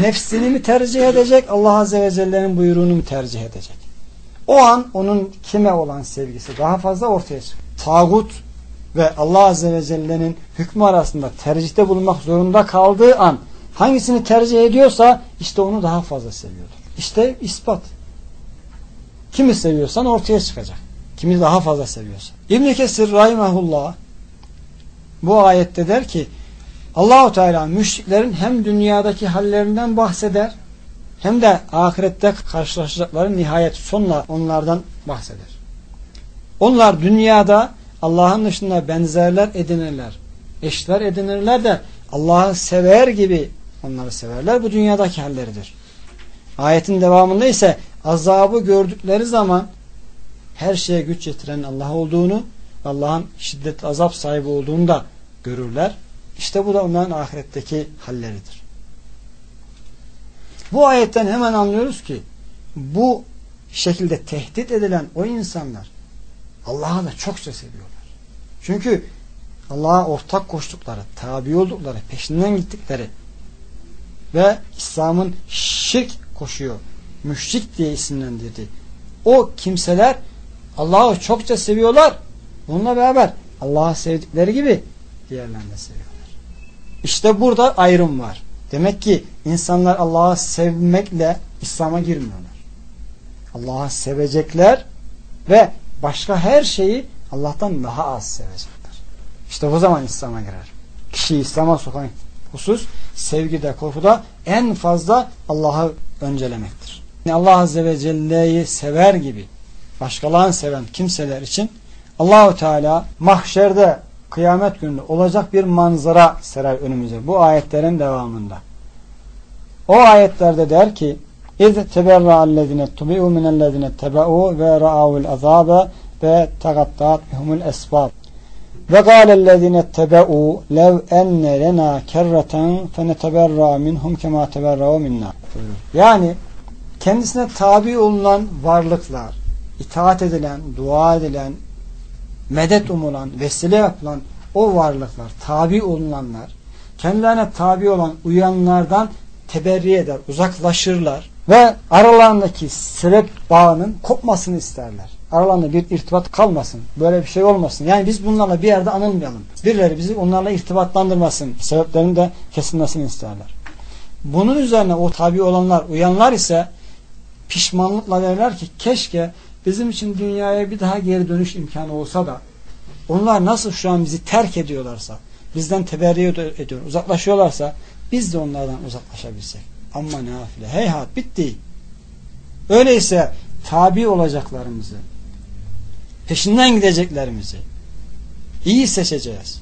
nefsini mi tercih edecek Allah Azze ve Celle'nin buyruğunu mu tercih edecek? O an onun kime olan sevgisi daha fazla ortaya çıkıyor. Tağut ve Allah Azze ve Celle'nin hükmü arasında tercihte bulunmak zorunda kaldığı an hangisini tercih ediyorsa işte onu daha fazla seviyordur. İşte ispat. Kimi seviyorsan ortaya çıkacak. Kimi daha fazla seviyorsa. İbn Kesir rahimehullah bu ayette der ki Allahu Teala müşriklerin hem dünyadaki hallerinden bahseder hem de ahirette karşılaşacakları nihayet sonla onlardan bahseder. Onlar dünyada Allah'ın dışında benzerler edinirler. Eşler edinirler de Allah'ı sever gibi onları severler. Bu dünyadaki halleridir. Ayetin devamında ise azabı gördükleri zaman her şeye güç yetiren Allah olduğunu Allah'ın şiddet azap sahibi olduğunu da görürler. İşte bu da onların ahiretteki halleridir. Bu ayetten hemen anlıyoruz ki bu şekilde tehdit edilen o insanlar Allah'ı da çokça seviyorlar. Çünkü Allah'a ortak koştukları, tabi oldukları, peşinden gittikleri ve İslam'ın şirk koşuyor, müşrik diye isimlendirdi. O kimseler Allah'ı çokça seviyorlar. Bununla beraber Allah'ı sevdikleri gibi diğerlerini de seviyorlar. İşte burada ayrım var. Demek ki insanlar Allah'ı sevmekle İslam'a girmiyorlar. Allah'ı sevecekler ve başka her şeyi Allah'tan daha az sevecekler. İşte bu zaman İslam'a girer. Kişiyi İslam'a sokan husus sevgide, korkuda en fazla Allah'ı öncelemektir. Yani Allah Azze ve Celle'yi sever gibi başkalarını seven kimseler için Allahu Teala mahşerde kıyamet günü olacak bir manzara serer önümüze. Bu ayetlerin devamında. O ayetlerde der ki İz teberra'allezine tubi'u minellezine tebe'u ve ra'avul azabe ve tagattat bihumul esbab. Ve gâlellezine tebe'u lev enne lena kerreten feneteberra minhum kema teberra'u minna. Yani kendisine tabi olunan varlıklar, itaat edilen, dua edilen, medet umulan, vesile yapılan o varlıklar, tabi olunanlar, kendilerine tabi olan uyanlardan teberri eder, uzaklaşırlar ve aralarındaki sebep bağının kopmasını isterler. Aralarında bir irtibat kalmasın. Böyle bir şey olmasın. Yani biz bunlarla bir yerde anılmayalım. Birileri bizi onlarla irtibatlandırmasın. Sebeplerinin de kesilmesini isterler. Bunun üzerine o tabi olanlar, uyanlar ise pişmanlıkla derler ki keşke bizim için dünyaya bir daha geri dönüş imkanı olsa da onlar nasıl şu an bizi terk ediyorlarsa bizden teberri ediyor, uzaklaşıyorlarsa biz de onlardan uzaklaşabilsek. Ama nafile. Heyhat bitti. Öyleyse tabi olacaklarımızı peşinden gideceklerimizi iyi seçeceğiz.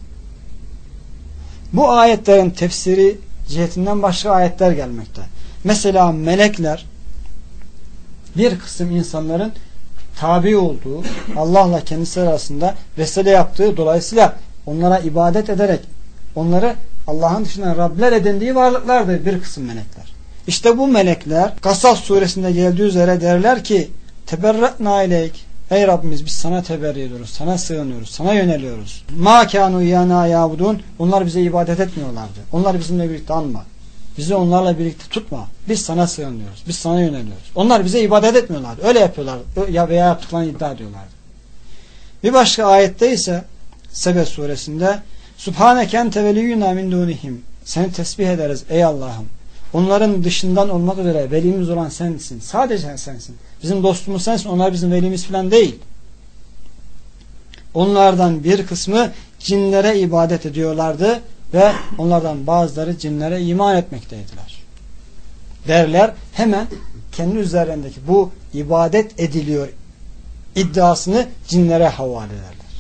Bu ayetlerin tefsiri cihetinden başka ayetler gelmekte. Mesela melekler bir kısım insanların tabi olduğu, Allah'la kendisi arasında vesile yaptığı dolayısıyla onlara ibadet ederek onları Allah'ın dışında Rabler edindiği varlıklardır bir kısım melekler. İşte bu melekler Kasas suresinde geldiği üzere derler ki teberratna ileyk Ey Rabbimiz biz sana teberri ediyoruz, sana sığınıyoruz, sana yöneliyoruz. Ma kanu yana yabudun. Onlar bize ibadet etmiyorlardı. Onlar bizimle birlikte anma. Bizi onlarla birlikte tutma. Biz sana sığınıyoruz. Biz sana yöneliyoruz. Onlar bize ibadet etmiyorlardı. Öyle yapıyorlar ya veya yaptıklarını iddia ediyorlardı. Bir başka ayette ise Sebe suresinde Subhaneken teveliyyuna min dunihim Seni tesbih ederiz ey Allah'ım. Onların dışından olmak üzere velimiz olan sensin. Sadece sensin. Bizim dostumuz sensin. Onlar bizim velimiz falan değil. Onlardan bir kısmı cinlere ibadet ediyorlardı. ve onlardan bazıları cinlere iman etmekteydiler. Derler hemen kendi üzerindeki bu ibadet ediliyor iddiasını cinlere havale ederler.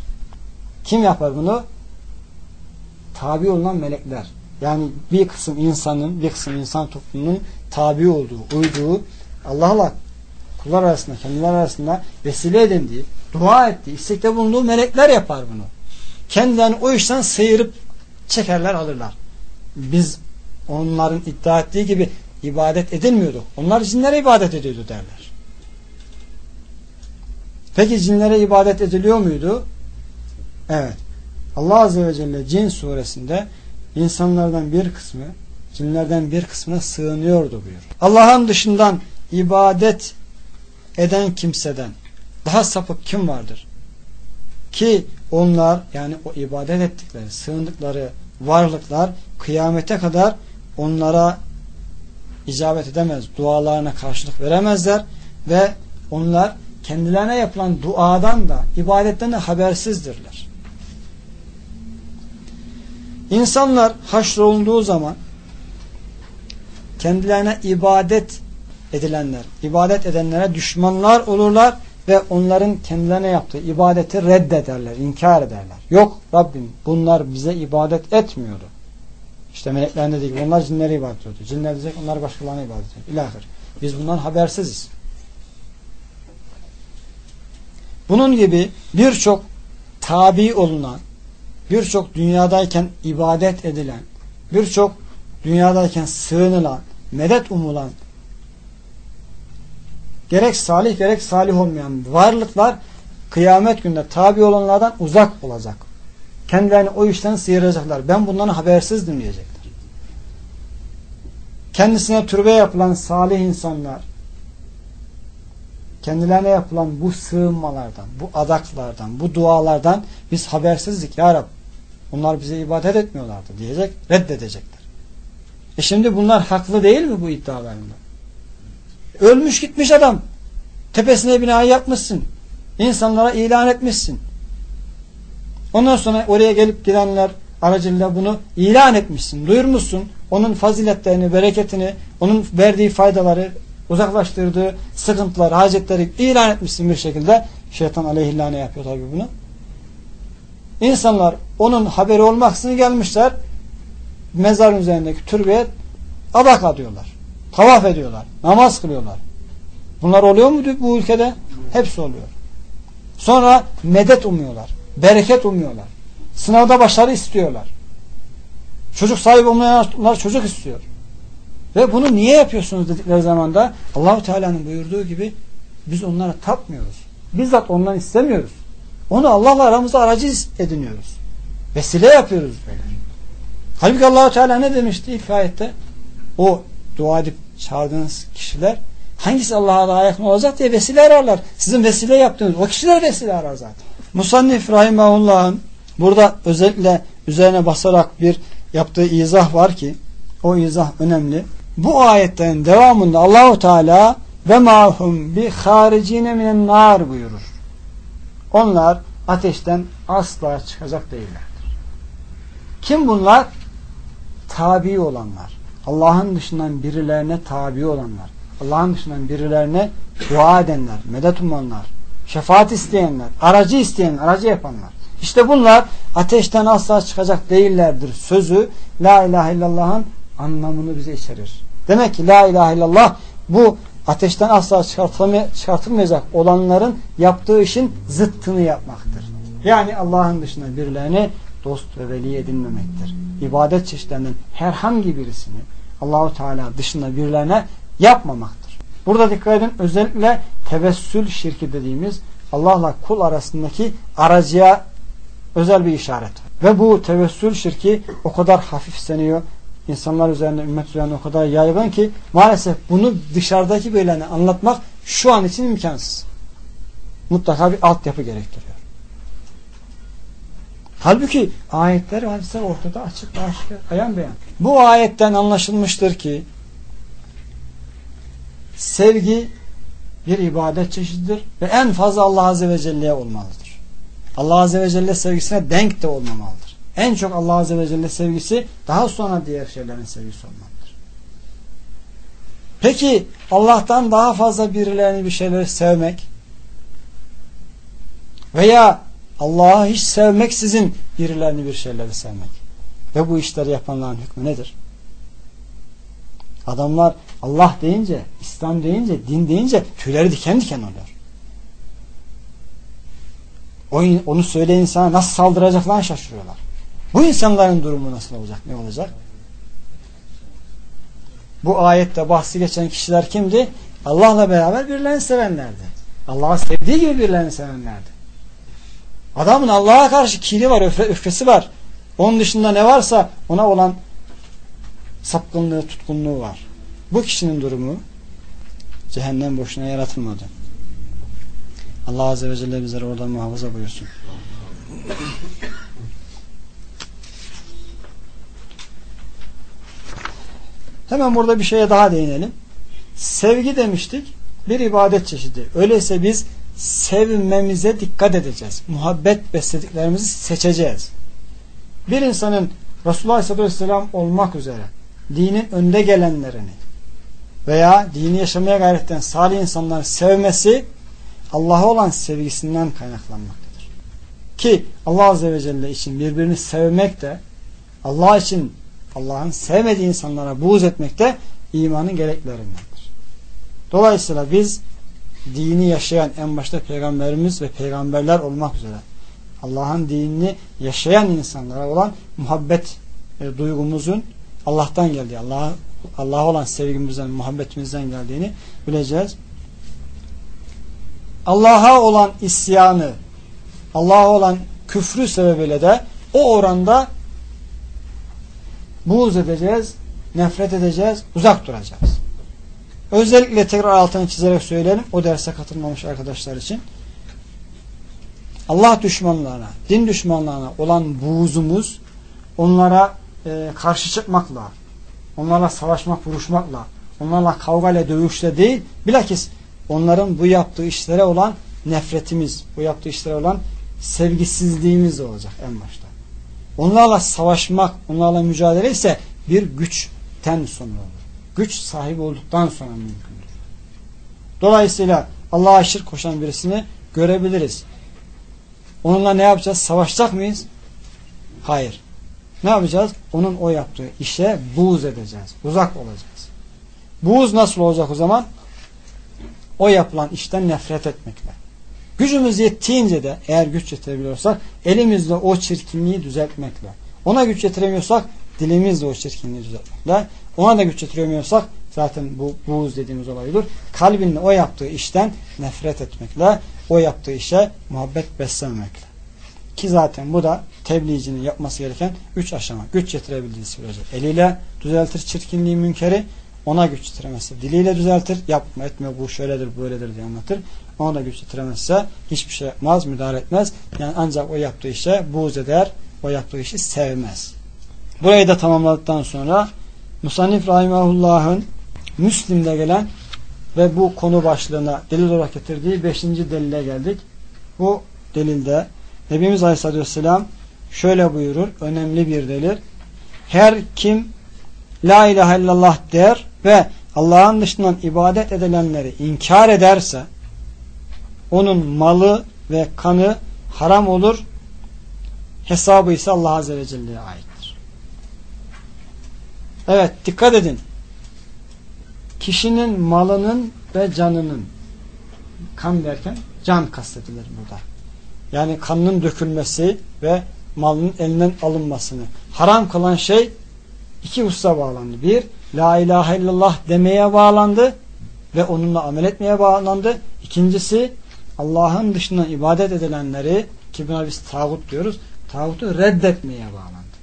Kim yapar bunu? Tabi olunan melekler. Yani bir kısım insanın, bir kısım insan toplumunun tabi olduğu, uyduğu, Allah'la kullar arasında, kendiler arasında vesile edindiği, dua ettiği, istekte bulunduğu melekler yapar bunu. Kendilerini o işten sıyırıp çekerler alırlar. Biz onların iddia ettiği gibi ibadet edilmiyordu. Onlar cinlere ibadet ediyordu derler. Peki cinlere ibadet ediliyor muydu? Evet. Allah Azze ve Celle Cin suresinde insanlardan bir kısmı cinlerden bir kısmına sığınıyordu buyur. Allah'ın dışından ibadet eden kimseden daha sapık kim vardır? Ki onlar yani o ibadet ettikleri, sığındıkları varlıklar kıyamete kadar onlara icabet edemez, dualarına karşılık veremezler ve onlar kendilerine yapılan duadan da ibadetten de habersizdirler. İnsanlar haşrolunduğu zaman kendilerine ibadet edilenler, ibadet edenlere düşmanlar olurlar ve onların kendilerine yaptığı ibadeti reddederler, inkar ederler. Yok Rabbim bunlar bize ibadet etmiyordu. İşte melekler dediği gibi onlar cinlere ibadet ediyordu. Cinler diyecek onlar başkalarına ibadet ediyor. İlahir. Biz bundan habersiziz. Bunun gibi birçok tabi olunan, birçok dünyadayken ibadet edilen, birçok dünyadayken sığınılan, medet umulan, gerek salih gerek salih olmayan varlıklar kıyamet günde tabi olanlardan uzak olacak. Kendilerini o işten sıyıracaklar. Ben bundan habersizdim diyecekler. Kendisine türbe yapılan salih insanlar, kendilerine yapılan bu sığınmalardan, bu adaklardan, bu dualardan biz habersizdik ya Rab. Onlar bize ibadet etmiyorlardı diyecek, reddedecekler. E şimdi bunlar haklı değil mi bu iddialarında? Ölmüş gitmiş adam. Tepesine bina yapmışsın. İnsanlara ilan etmişsin. Ondan sonra oraya gelip gidenler aracılığıyla bunu ilan etmişsin, duyurmuşsun. Onun faziletlerini, bereketini, onun verdiği faydaları, uzaklaştırdığı sıkıntılar, hacetleri ilan etmişsin bir şekilde. Şeytan aleyhillâne yapıyor tabi bunu. İnsanlar onun haberi olmaksızın gelmişler mezarın üzerindeki türbeye adak adıyorlar. Tavaf ediyorlar. Namaz kılıyorlar. Bunlar oluyor mu bu ülkede? Hepsi oluyor. Sonra medet umuyorlar. Bereket umuyorlar. Sınavda başarı istiyorlar. Çocuk sahibi olmayanlar çocuk istiyor. Ve bunu niye yapıyorsunuz dedikleri zaman da Allahu Teala'nın buyurduğu gibi biz onlara tapmıyoruz. Bizzat ondan istemiyoruz. Onu Allah'la aramızda aracı ediniyoruz. Vesile yapıyoruz böyle. Halbuki Allahu Teala ne demişti ilk ayette? O dua edip çağırdığınız kişiler hangisi Allah'a daha yakın olacak diye vesile ararlar. Sizin vesile yaptığınız o kişiler vesile arar zaten. Musannif Rahimahullah'ın burada özellikle üzerine basarak bir yaptığı izah var ki o izah önemli. Bu ayetlerin devamında Allahu Teala ve mahum bi haricine minen nar buyurur. Onlar ateşten asla çıkacak değillerdir. Kim bunlar? Tabi olanlar. Allah'ın dışından birilerine tabi olanlar. Allah'ın dışından birilerine dua edenler, medet umanlar, şefaat isteyenler, aracı isteyen, aracı yapanlar. İşte bunlar ateşten asla çıkacak değillerdir. Sözü La ilahe illallah'ın anlamını bize içerir. Demek ki La ilahe illallah bu ateşten asla çıkartılmayacak olanların yaptığı işin zıttını yapmaktır. Yani Allah'ın dışında birilerini dost ve veli edinmemektir. İbadet çeşitlerinden herhangi birisini Allahu Teala dışında birilerine yapmamaktır. Burada dikkat edin özellikle tevessül şirki dediğimiz Allah'la kul arasındaki aracıya özel bir işaret. Ve bu tevessül şirki o kadar hafifleniyor. İnsanlar üzerinde, ümmet üzerinde o kadar yaygın ki maalesef bunu dışarıdaki birilerine anlatmak şu an için imkansız. Mutlaka bir altyapı gerektiriyor. Halbuki ayetler ve hadisler ortada açık aşikar, ayan beyan. Bu ayetten anlaşılmıştır ki sevgi bir ibadet çeşididir ve en fazla Allah Azze ve Celle'ye olmalıdır. Allah Azze ve Celle sevgisine denk de olmamalıdır. En çok Allah Azze ve Celle sevgisi daha sonra diğer şeylerin sevgisi olmaktır. Peki Allah'tan daha fazla birilerini bir şeyleri sevmek veya Allah'ı hiç sevmek sizin birilerini bir şeyleri sevmek ve bu işleri yapanların hükmü nedir? Adamlar Allah deyince, İslam deyince, din deyince tüyleri diken diken oluyor. Onu söyleyen insana nasıl saldıracaklarını şaşırıyorlar. Bu insanların durumu nasıl olacak? Ne olacak? Bu ayette bahsi geçen kişiler kimdi? Allah'la beraber birilerini sevenlerdi. Allah'ı sevdiği gibi birilerini sevenlerdi. Adamın Allah'a karşı kini var, öfkesi var. Onun dışında ne varsa ona olan sapkınlığı, tutkunluğu var. Bu kişinin durumu cehennem boşuna yaratılmadı. Allah Azze ve Celle bizleri oradan muhafaza buyursun. Hemen burada bir şeye daha değinelim. Sevgi demiştik bir ibadet çeşidi. Öyleyse biz sevmemize dikkat edeceğiz. Muhabbet beslediklerimizi seçeceğiz. Bir insanın Resulullah Aleyhisselatü Vesselam olmak üzere dinin önde gelenlerini veya dini yaşamaya gayretten salih insanları sevmesi Allah'a olan sevgisinden kaynaklanmaktadır. Ki Allah Azze ve Celle için birbirini sevmek de Allah için Allah'ın sevmediği insanlara buğz etmek de imanın gereklerindendir. Dolayısıyla biz dini yaşayan en başta peygamberimiz ve peygamberler olmak üzere Allah'ın dinini yaşayan insanlara olan muhabbet e, duygumuzun Allah'tan geldiği, Allah'a Allah olan sevgimizden, muhabbetimizden geldiğini bileceğiz. Allah'a olan isyanı, Allah'a olan küfrü sebebiyle de o oranda buğz edeceğiz, nefret edeceğiz, uzak duracağız. Özellikle tekrar altını çizerek söyleyelim o derse katılmamış arkadaşlar için. Allah düşmanlarına, din düşmanlarına olan buğzumuz onlara e, karşı çıkmakla, onlarla savaşmak, vuruşmakla, onlarla kavgayla, dövüşle değil, bilakis onların bu yaptığı işlere olan nefretimiz, bu yaptığı işlere olan sevgisizliğimiz olacak en başta. Onlarla savaşmak, onlarla mücadele ise bir güçten sonra olur. Güç sahibi olduktan sonra mümkündür. Dolayısıyla Allah'a şirk koşan birisini görebiliriz. Onunla ne yapacağız? Savaşacak mıyız? Hayır. Ne yapacağız? Onun o yaptığı işe buğz edeceğiz. Uzak olacağız. Buğz nasıl olacak o zaman? O yapılan işten nefret etmekle. Gücümüz yettiğince de eğer güç yetirebiliyorsak elimizle o çirkinliği düzeltmekle. Ona güç yetiremiyorsak dilimizle o çirkinliği düzeltmekle. Ona da güç yetiremiyorsak zaten bu buğz dediğimiz olaydır. Kalbinle o yaptığı işten nefret etmekle, o yaptığı işe muhabbet beslememekle. Ki zaten bu da tebliğcinin yapması gereken üç aşama. Güç yetirebildiği sürece eliyle düzeltir çirkinliği münkeri, ona güç yetiremezse diliyle düzeltir, yapma etme bu şöyledir böyledir diye anlatır. Ona da güç yetiremezse hiçbir şey yapmaz, müdahale etmez. Yani ancak o yaptığı işe buğz eder, o yaptığı işi sevmez. Burayı da tamamladıktan sonra Musannif Rahimahullah'ın Müslim'de gelen ve bu konu başlığına delil olarak getirdiği beşinci delile geldik. Bu delilde Nebimiz Aleyhisselatü Vesselam şöyle buyurur. Önemli bir delil. Her kim La ilahe illallah der ve Allah'ın dışından ibadet edilenleri inkar ederse onun malı ve kanı haram olur. Hesabı ise Allah Azze ve Celle'ye aittir. Evet dikkat edin. Kişinin malının ve canının kan derken can kastedilir burada. Yani kanının dökülmesi ve malının elinden alınmasını haram kılan şey iki hususa bağlandı. Bir, La ilahe illallah demeye bağlandı ve onunla amel etmeye bağlandı. İkincisi, Allah'ın dışında ibadet edilenleri ki buna biz tağut diyoruz. Tağutu reddetmeye bağlandı.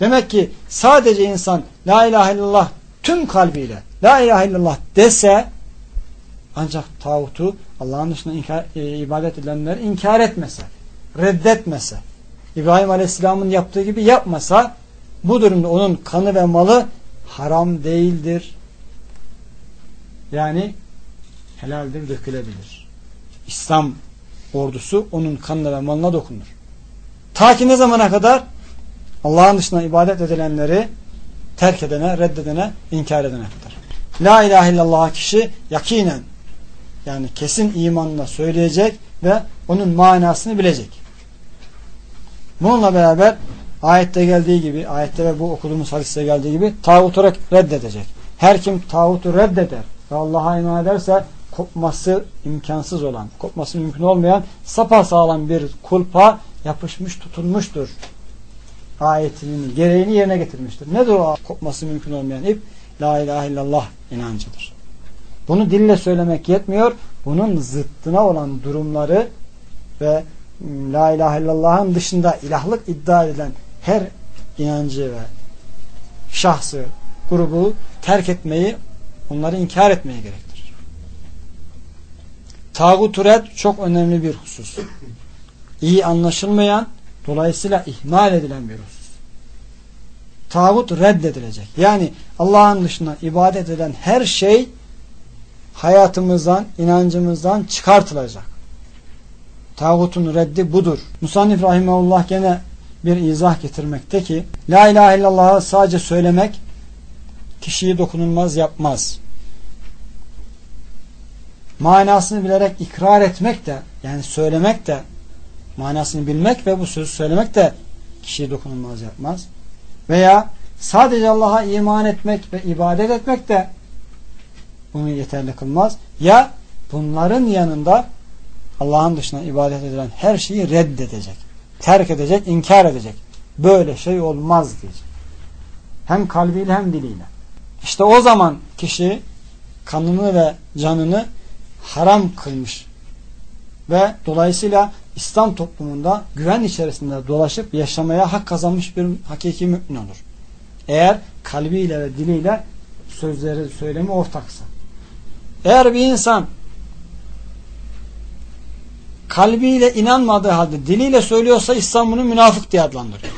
Demek ki sadece insan La ilahe illallah tüm kalbiyle La ilahe illallah dese ancak tağutu Allah'ın dışında inkar, e, ibadet edilenleri inkar etmese, reddetmese, İbrahim Aleyhisselam'ın yaptığı gibi yapmasa bu durumda onun kanı ve malı haram değildir. Yani helaldir, dökülebilir. İslam ordusu onun kanına ve malına dokunur. Ta ki ne zamana kadar? Allah'ın dışında ibadet edilenleri terk edene, reddedene, inkar edene kadar. La ilahe illallah kişi yakinen yani kesin imanla söyleyecek ve onun manasını bilecek. Bununla beraber ayette geldiği gibi, ayette ve bu okuduğumuz hadiste geldiği gibi tağutu reddedecek. Her kim tağutu reddeder ve Allah'a iman ederse kopması imkansız olan, kopması mümkün olmayan sapasağlam bir kulpa yapışmış tutulmuştur. Ayetinin gereğini yerine getirmiştir. Nedir o kopması mümkün olmayan ip? La ilahe illallah inancıdır. Bunu dille söylemek yetmiyor. Bunun zıttına olan durumları ve La ilahe illallah'ın dışında ilahlık iddia edilen her inancı ve şahsı, grubu terk etmeyi, onları inkar etmeye gerektirir. Tağut red çok önemli bir husus. İyi anlaşılmayan, dolayısıyla ihmal edilen bir husus. Tağut reddedilecek. Yani Allah'ın dışında ibadet eden her şey hayatımızdan, inancımızdan çıkartılacak. Tağutun reddi budur. Musannif Rahimahullah gene bir izah getirmekte ki La ilahe illallah'ı sadece söylemek kişiyi dokunulmaz yapmaz. Manasını bilerek ikrar etmek de yani söylemek de manasını bilmek ve bu sözü söylemek de kişiyi dokunulmaz yapmaz. Veya sadece Allah'a iman etmek ve ibadet etmek de bunu yeterli kılmaz. Ya bunların yanında Allah'ın dışında ibadet edilen her şeyi reddedecek. Terk edecek, inkar edecek. Böyle şey olmaz diyecek. Hem kalbiyle hem diliyle. İşte o zaman kişi kanını ve canını haram kılmış ve dolayısıyla İslam toplumunda güven içerisinde dolaşıp yaşamaya hak kazanmış bir hakiki mümin olur. Eğer kalbiyle ve diliyle sözleri söylemi ortaksa. Eğer bir insan kalbiyle inanmadığı halde diliyle söylüyorsa İslam bunu münafık diye adlandırıyor.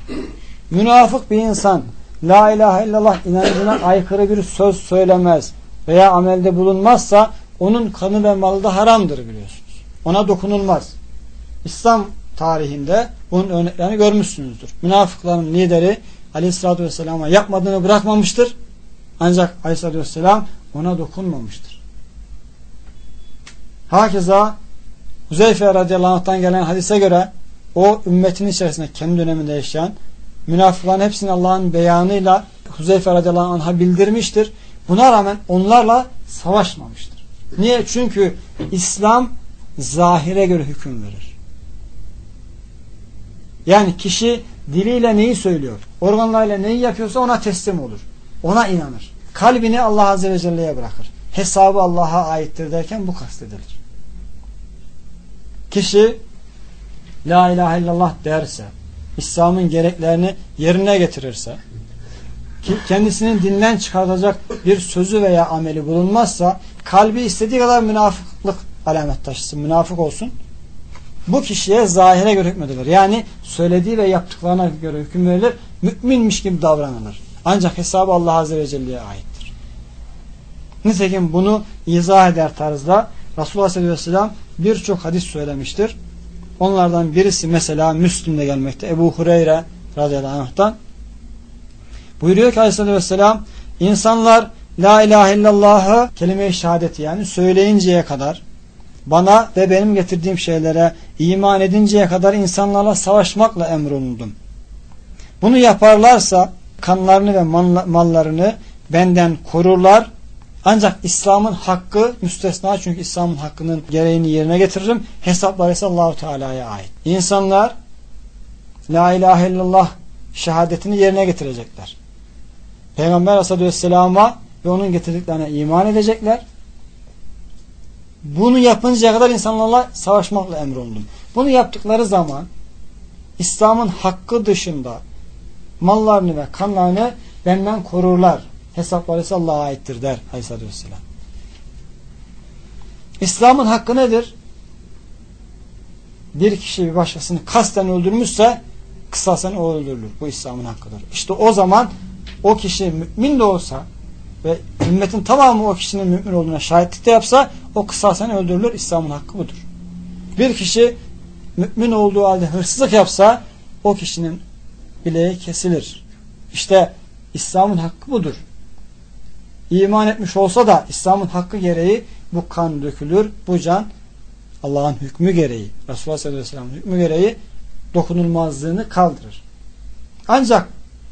münafık bir insan La ilahe illallah inancına aykırı bir söz söylemez veya amelde bulunmazsa onun kanı ve malı da haramdır biliyorsunuz. Ona dokunulmaz. İslam tarihinde bunun örneklerini görmüşsünüzdür. Münafıkların lideri Aleyhisselatü Vesselam'a yapmadığını bırakmamıştır. Ancak Aleyhisselatü Vesselam ona dokunmamıştır. Hakeza Huzeyfe radıyallahu anh'tan gelen hadise göre o ümmetin içerisinde kendi döneminde yaşayan münafıkların hepsini Allah'ın beyanıyla Huzeyfe radıyallahu anh'a bildirmiştir. Buna rağmen onlarla savaşmamıştır. Niye? Çünkü İslam zahire göre hüküm verir. Yani kişi diliyle neyi söylüyor, organlarıyla neyi yapıyorsa ona teslim olur. Ona inanır. Kalbini Allah Azze ve Celle'ye bırakır. Hesabı Allah'a aittir derken bu kastedilir. Kişi La ilahe illallah derse, İslam'ın gereklerini yerine getirirse, kendisinin dinden çıkartacak bir sözü veya ameli bulunmazsa, kalbi istediği kadar münafıklık alamet taşısın, münafık olsun. Bu kişiye zahire göre hükmedilir. Yani söylediği ve yaptıklarına göre hüküm verilir. Müminmiş gibi davranılır. Ancak hesabı Allah Azze ve Celle'ye aittir. Nitekim bunu izah eder tarzda Resulullah Aleyhisselam birçok hadis söylemiştir. Onlardan birisi mesela Müslim'de gelmekte. Ebu Hureyre radıyallahu anh'tan buyuruyor ki aleyhissalatü vesselam insanlar la ilahe illallahı kelime-i şehadeti yani söyleyinceye kadar bana ve benim getirdiğim şeylere iman edinceye kadar insanlarla savaşmakla emrolundum. Bunu yaparlarsa kanlarını ve mallarını benden korurlar ancak İslam'ın hakkı müstesna çünkü İslam'ın hakkının gereğini yerine getiririm. Hesaplar ise Allahu Teala'ya ait. İnsanlar La ilahe illallah şehadetini yerine getirecekler. Peygamber Aleyhisselam'a ve onun getirdiklerine iman edecekler. Bunu yapıncaya kadar insanlarla savaşmakla emrolundum. Bunu yaptıkları zaman İslam'ın hakkı dışında mallarını ve kanlarını benden korurlar hesapları ise Allah'a aittir der Aleyhisselatü Vesselam. İslam'ın hakkı nedir? Bir kişi bir başkasını kasten öldürmüşse kısasen o öldürülür. Bu İslam'ın hakkıdır. İşte o zaman o kişi mümin de olsa ve ümmetin tamamı o kişinin mümin olduğuna şahitlik de yapsa o kısasen öldürülür. İslam'ın hakkı budur. Bir kişi mümin olduğu halde hırsızlık yapsa o kişinin bileği kesilir. İşte İslam'ın hakkı budur. İman etmiş olsa da İslam'ın hakkı gereği bu kan dökülür, bu can Allah'ın hükmü gereği, Resulullah sallallahu aleyhi ve sellem'in hükmü gereği dokunulmazlığını kaldırır. Ancak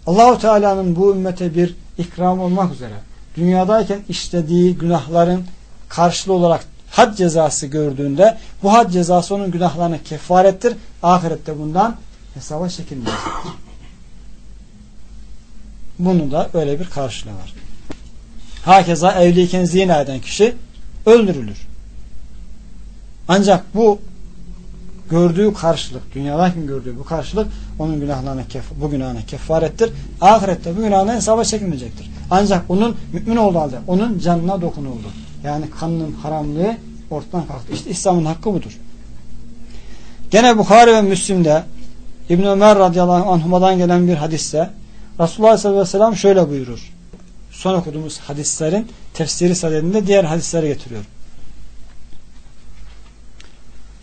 Allahu Teala'nın bu ümmete bir ikram olmak üzere dünyadayken işlediği günahların karşılığı olarak had cezası gördüğünde bu had cezası onun günahlarına kefarettir. Ahirette bundan hesaba çekilmeyecektir. Bunun da öyle bir karşılığı var. Hakeza evliyken zina eden kişi öldürülür. Ancak bu gördüğü karşılık, dünyadaki gördüğü bu karşılık onun günahlarına kef bu günahına kefarettir. Ahirette bu günahına hesaba çekilmeyecektir. Ancak onun mümin olduğu halde onun canına dokunuldu. Yani kanının haramlığı ortadan kalktı. İşte İslam'ın hakkı budur. Gene Bukhari ve Müslim'de İbn Ömer radıyallahu anhuma'dan gelen bir hadiste Resulullah sallallahu aleyhi ve sellem şöyle buyurur. Son okuduğumuz hadislerin tefsiri sadedinde diğer hadisleri getiriyor.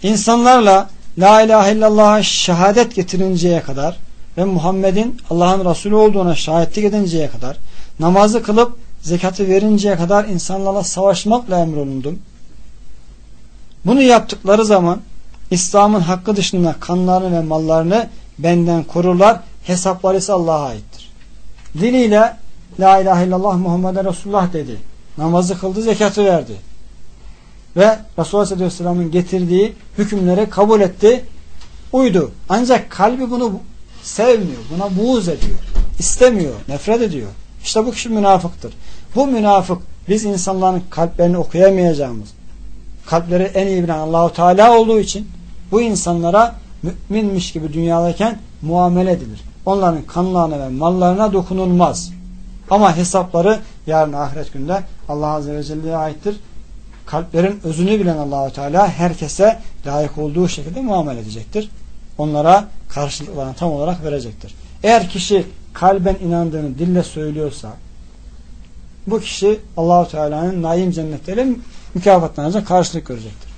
İnsanlarla La ilahe illallah'a şehadet getirinceye kadar ve Muhammed'in Allah'ın Resulü olduğuna şahitlik edinceye kadar namazı kılıp zekatı verinceye kadar insanlarla savaşmakla emrolundum. Bunu yaptıkları zaman İslam'ın hakkı dışında kanlarını ve mallarını benden korurlar. Hesapları ise Allah'a aittir. Diliyle La ilahe illallah Muhammed Resulullah dedi. Namazı kıldı, zekatı verdi. Ve Resulullah Aleyhisselam'ın getirdiği hükümlere kabul etti, uydu. Ancak kalbi bunu sevmiyor, buna buğz ediyor, istemiyor, nefret ediyor. İşte bu kişi münafıktır. Bu münafık biz insanların kalplerini okuyamayacağımız, kalpleri en iyi bilen Allahu Teala olduğu için bu insanlara müminmiş gibi dünyadayken muamele edilir. Onların kanlarına ve mallarına dokunulmaz. Ama hesapları yarın ahiret günde Allah Azze ve Celle'ye aittir. Kalplerin özünü bilen Allahu Teala herkese layık olduğu şekilde muamele edecektir. Onlara karşılıklarını tam olarak verecektir. Eğer kişi kalben inandığını dille söylüyorsa bu kişi Allahu Teala'nın naim cennetleriyle mükafatlanacak, karşılık görecektir.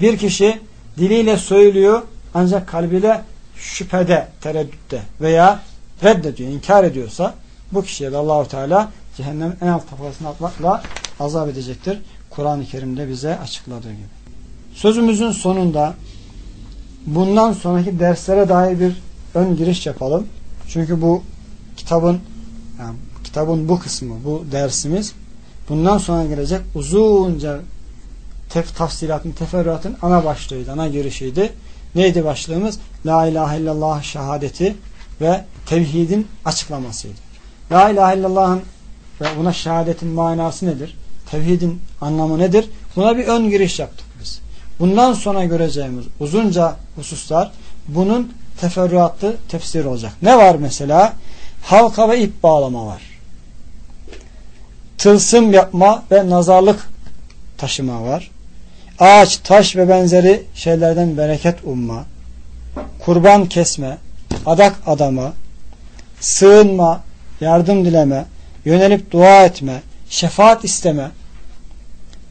Bir kişi diliyle söylüyor ancak kalbiyle şüphede, tereddütte veya reddediyor, inkar ediyorsa bu kişiye de Allahu Teala cehennemin en alt tabakasına atmakla azap edecektir. Kur'an-ı Kerim'de bize açıkladığı gibi. Sözümüzün sonunda bundan sonraki derslere dair bir ön giriş yapalım. Çünkü bu kitabın yani kitabın bu kısmı, bu dersimiz bundan sonra gelecek uzunca tef tafsilatın, teferruatın ana başlığıydı, ana girişiydi. Neydi başlığımız? La ilahe illallah şehadeti ve tevhidin açıklamasıydı. La ilahe illallah'ın ve buna şehadetin manası nedir? Tevhidin anlamı nedir? Buna bir ön giriş yaptık biz. Bundan sonra göreceğimiz uzunca hususlar bunun teferruatlı tefsir olacak. Ne var mesela? Halka ve ip bağlama var. Tılsım yapma ve nazarlık taşıma var. Ağaç, taş ve benzeri şeylerden bereket umma. Kurban kesme, adak adama, sığınma, yardım dileme, yönelip dua etme, şefaat isteme,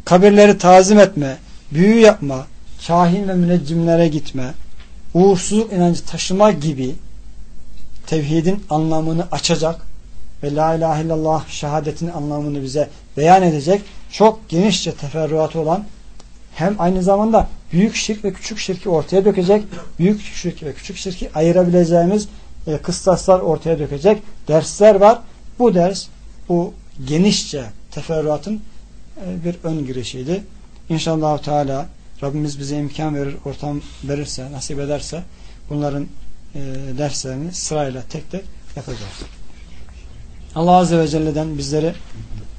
kabirleri tazim etme, büyü yapma, kahin ve müneccimlere gitme, uğursuzluk inancı taşıma gibi tevhidin anlamını açacak ve la ilahe illallah şehadetin anlamını bize beyan edecek çok genişçe teferruatı olan hem aynı zamanda büyük şirk ve küçük şirki ortaya dökecek, büyük şirk ve küçük şirki ayırabileceğimiz e, kıstaslar ortaya dökecek dersler var. Bu ders bu genişçe teferruatın e, bir ön girişiydi. İnşallah Teala Rabbimiz bize imkan verir, ortam verirse, nasip ederse bunların e, derslerini sırayla tek tek yapacağız. Allah Azze ve Celle'den bizleri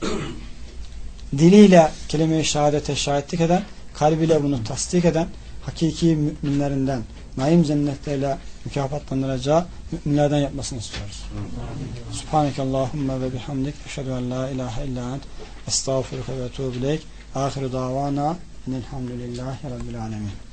diliyle kelime-i şehadete şahitlik eden, kalbiyle bunu tasdik eden, hakiki müminlerinden, naim cennetleriyle mükafatlandıracağı müminlerden yapmasını istiyoruz. Subhaneke Allahümme ve bihamdik. Eşhedü en la ilahe illa ent. Estağfurüke ve tuğbileyk. Ahiru davana. Enelhamdülillahi Rabbil alemin.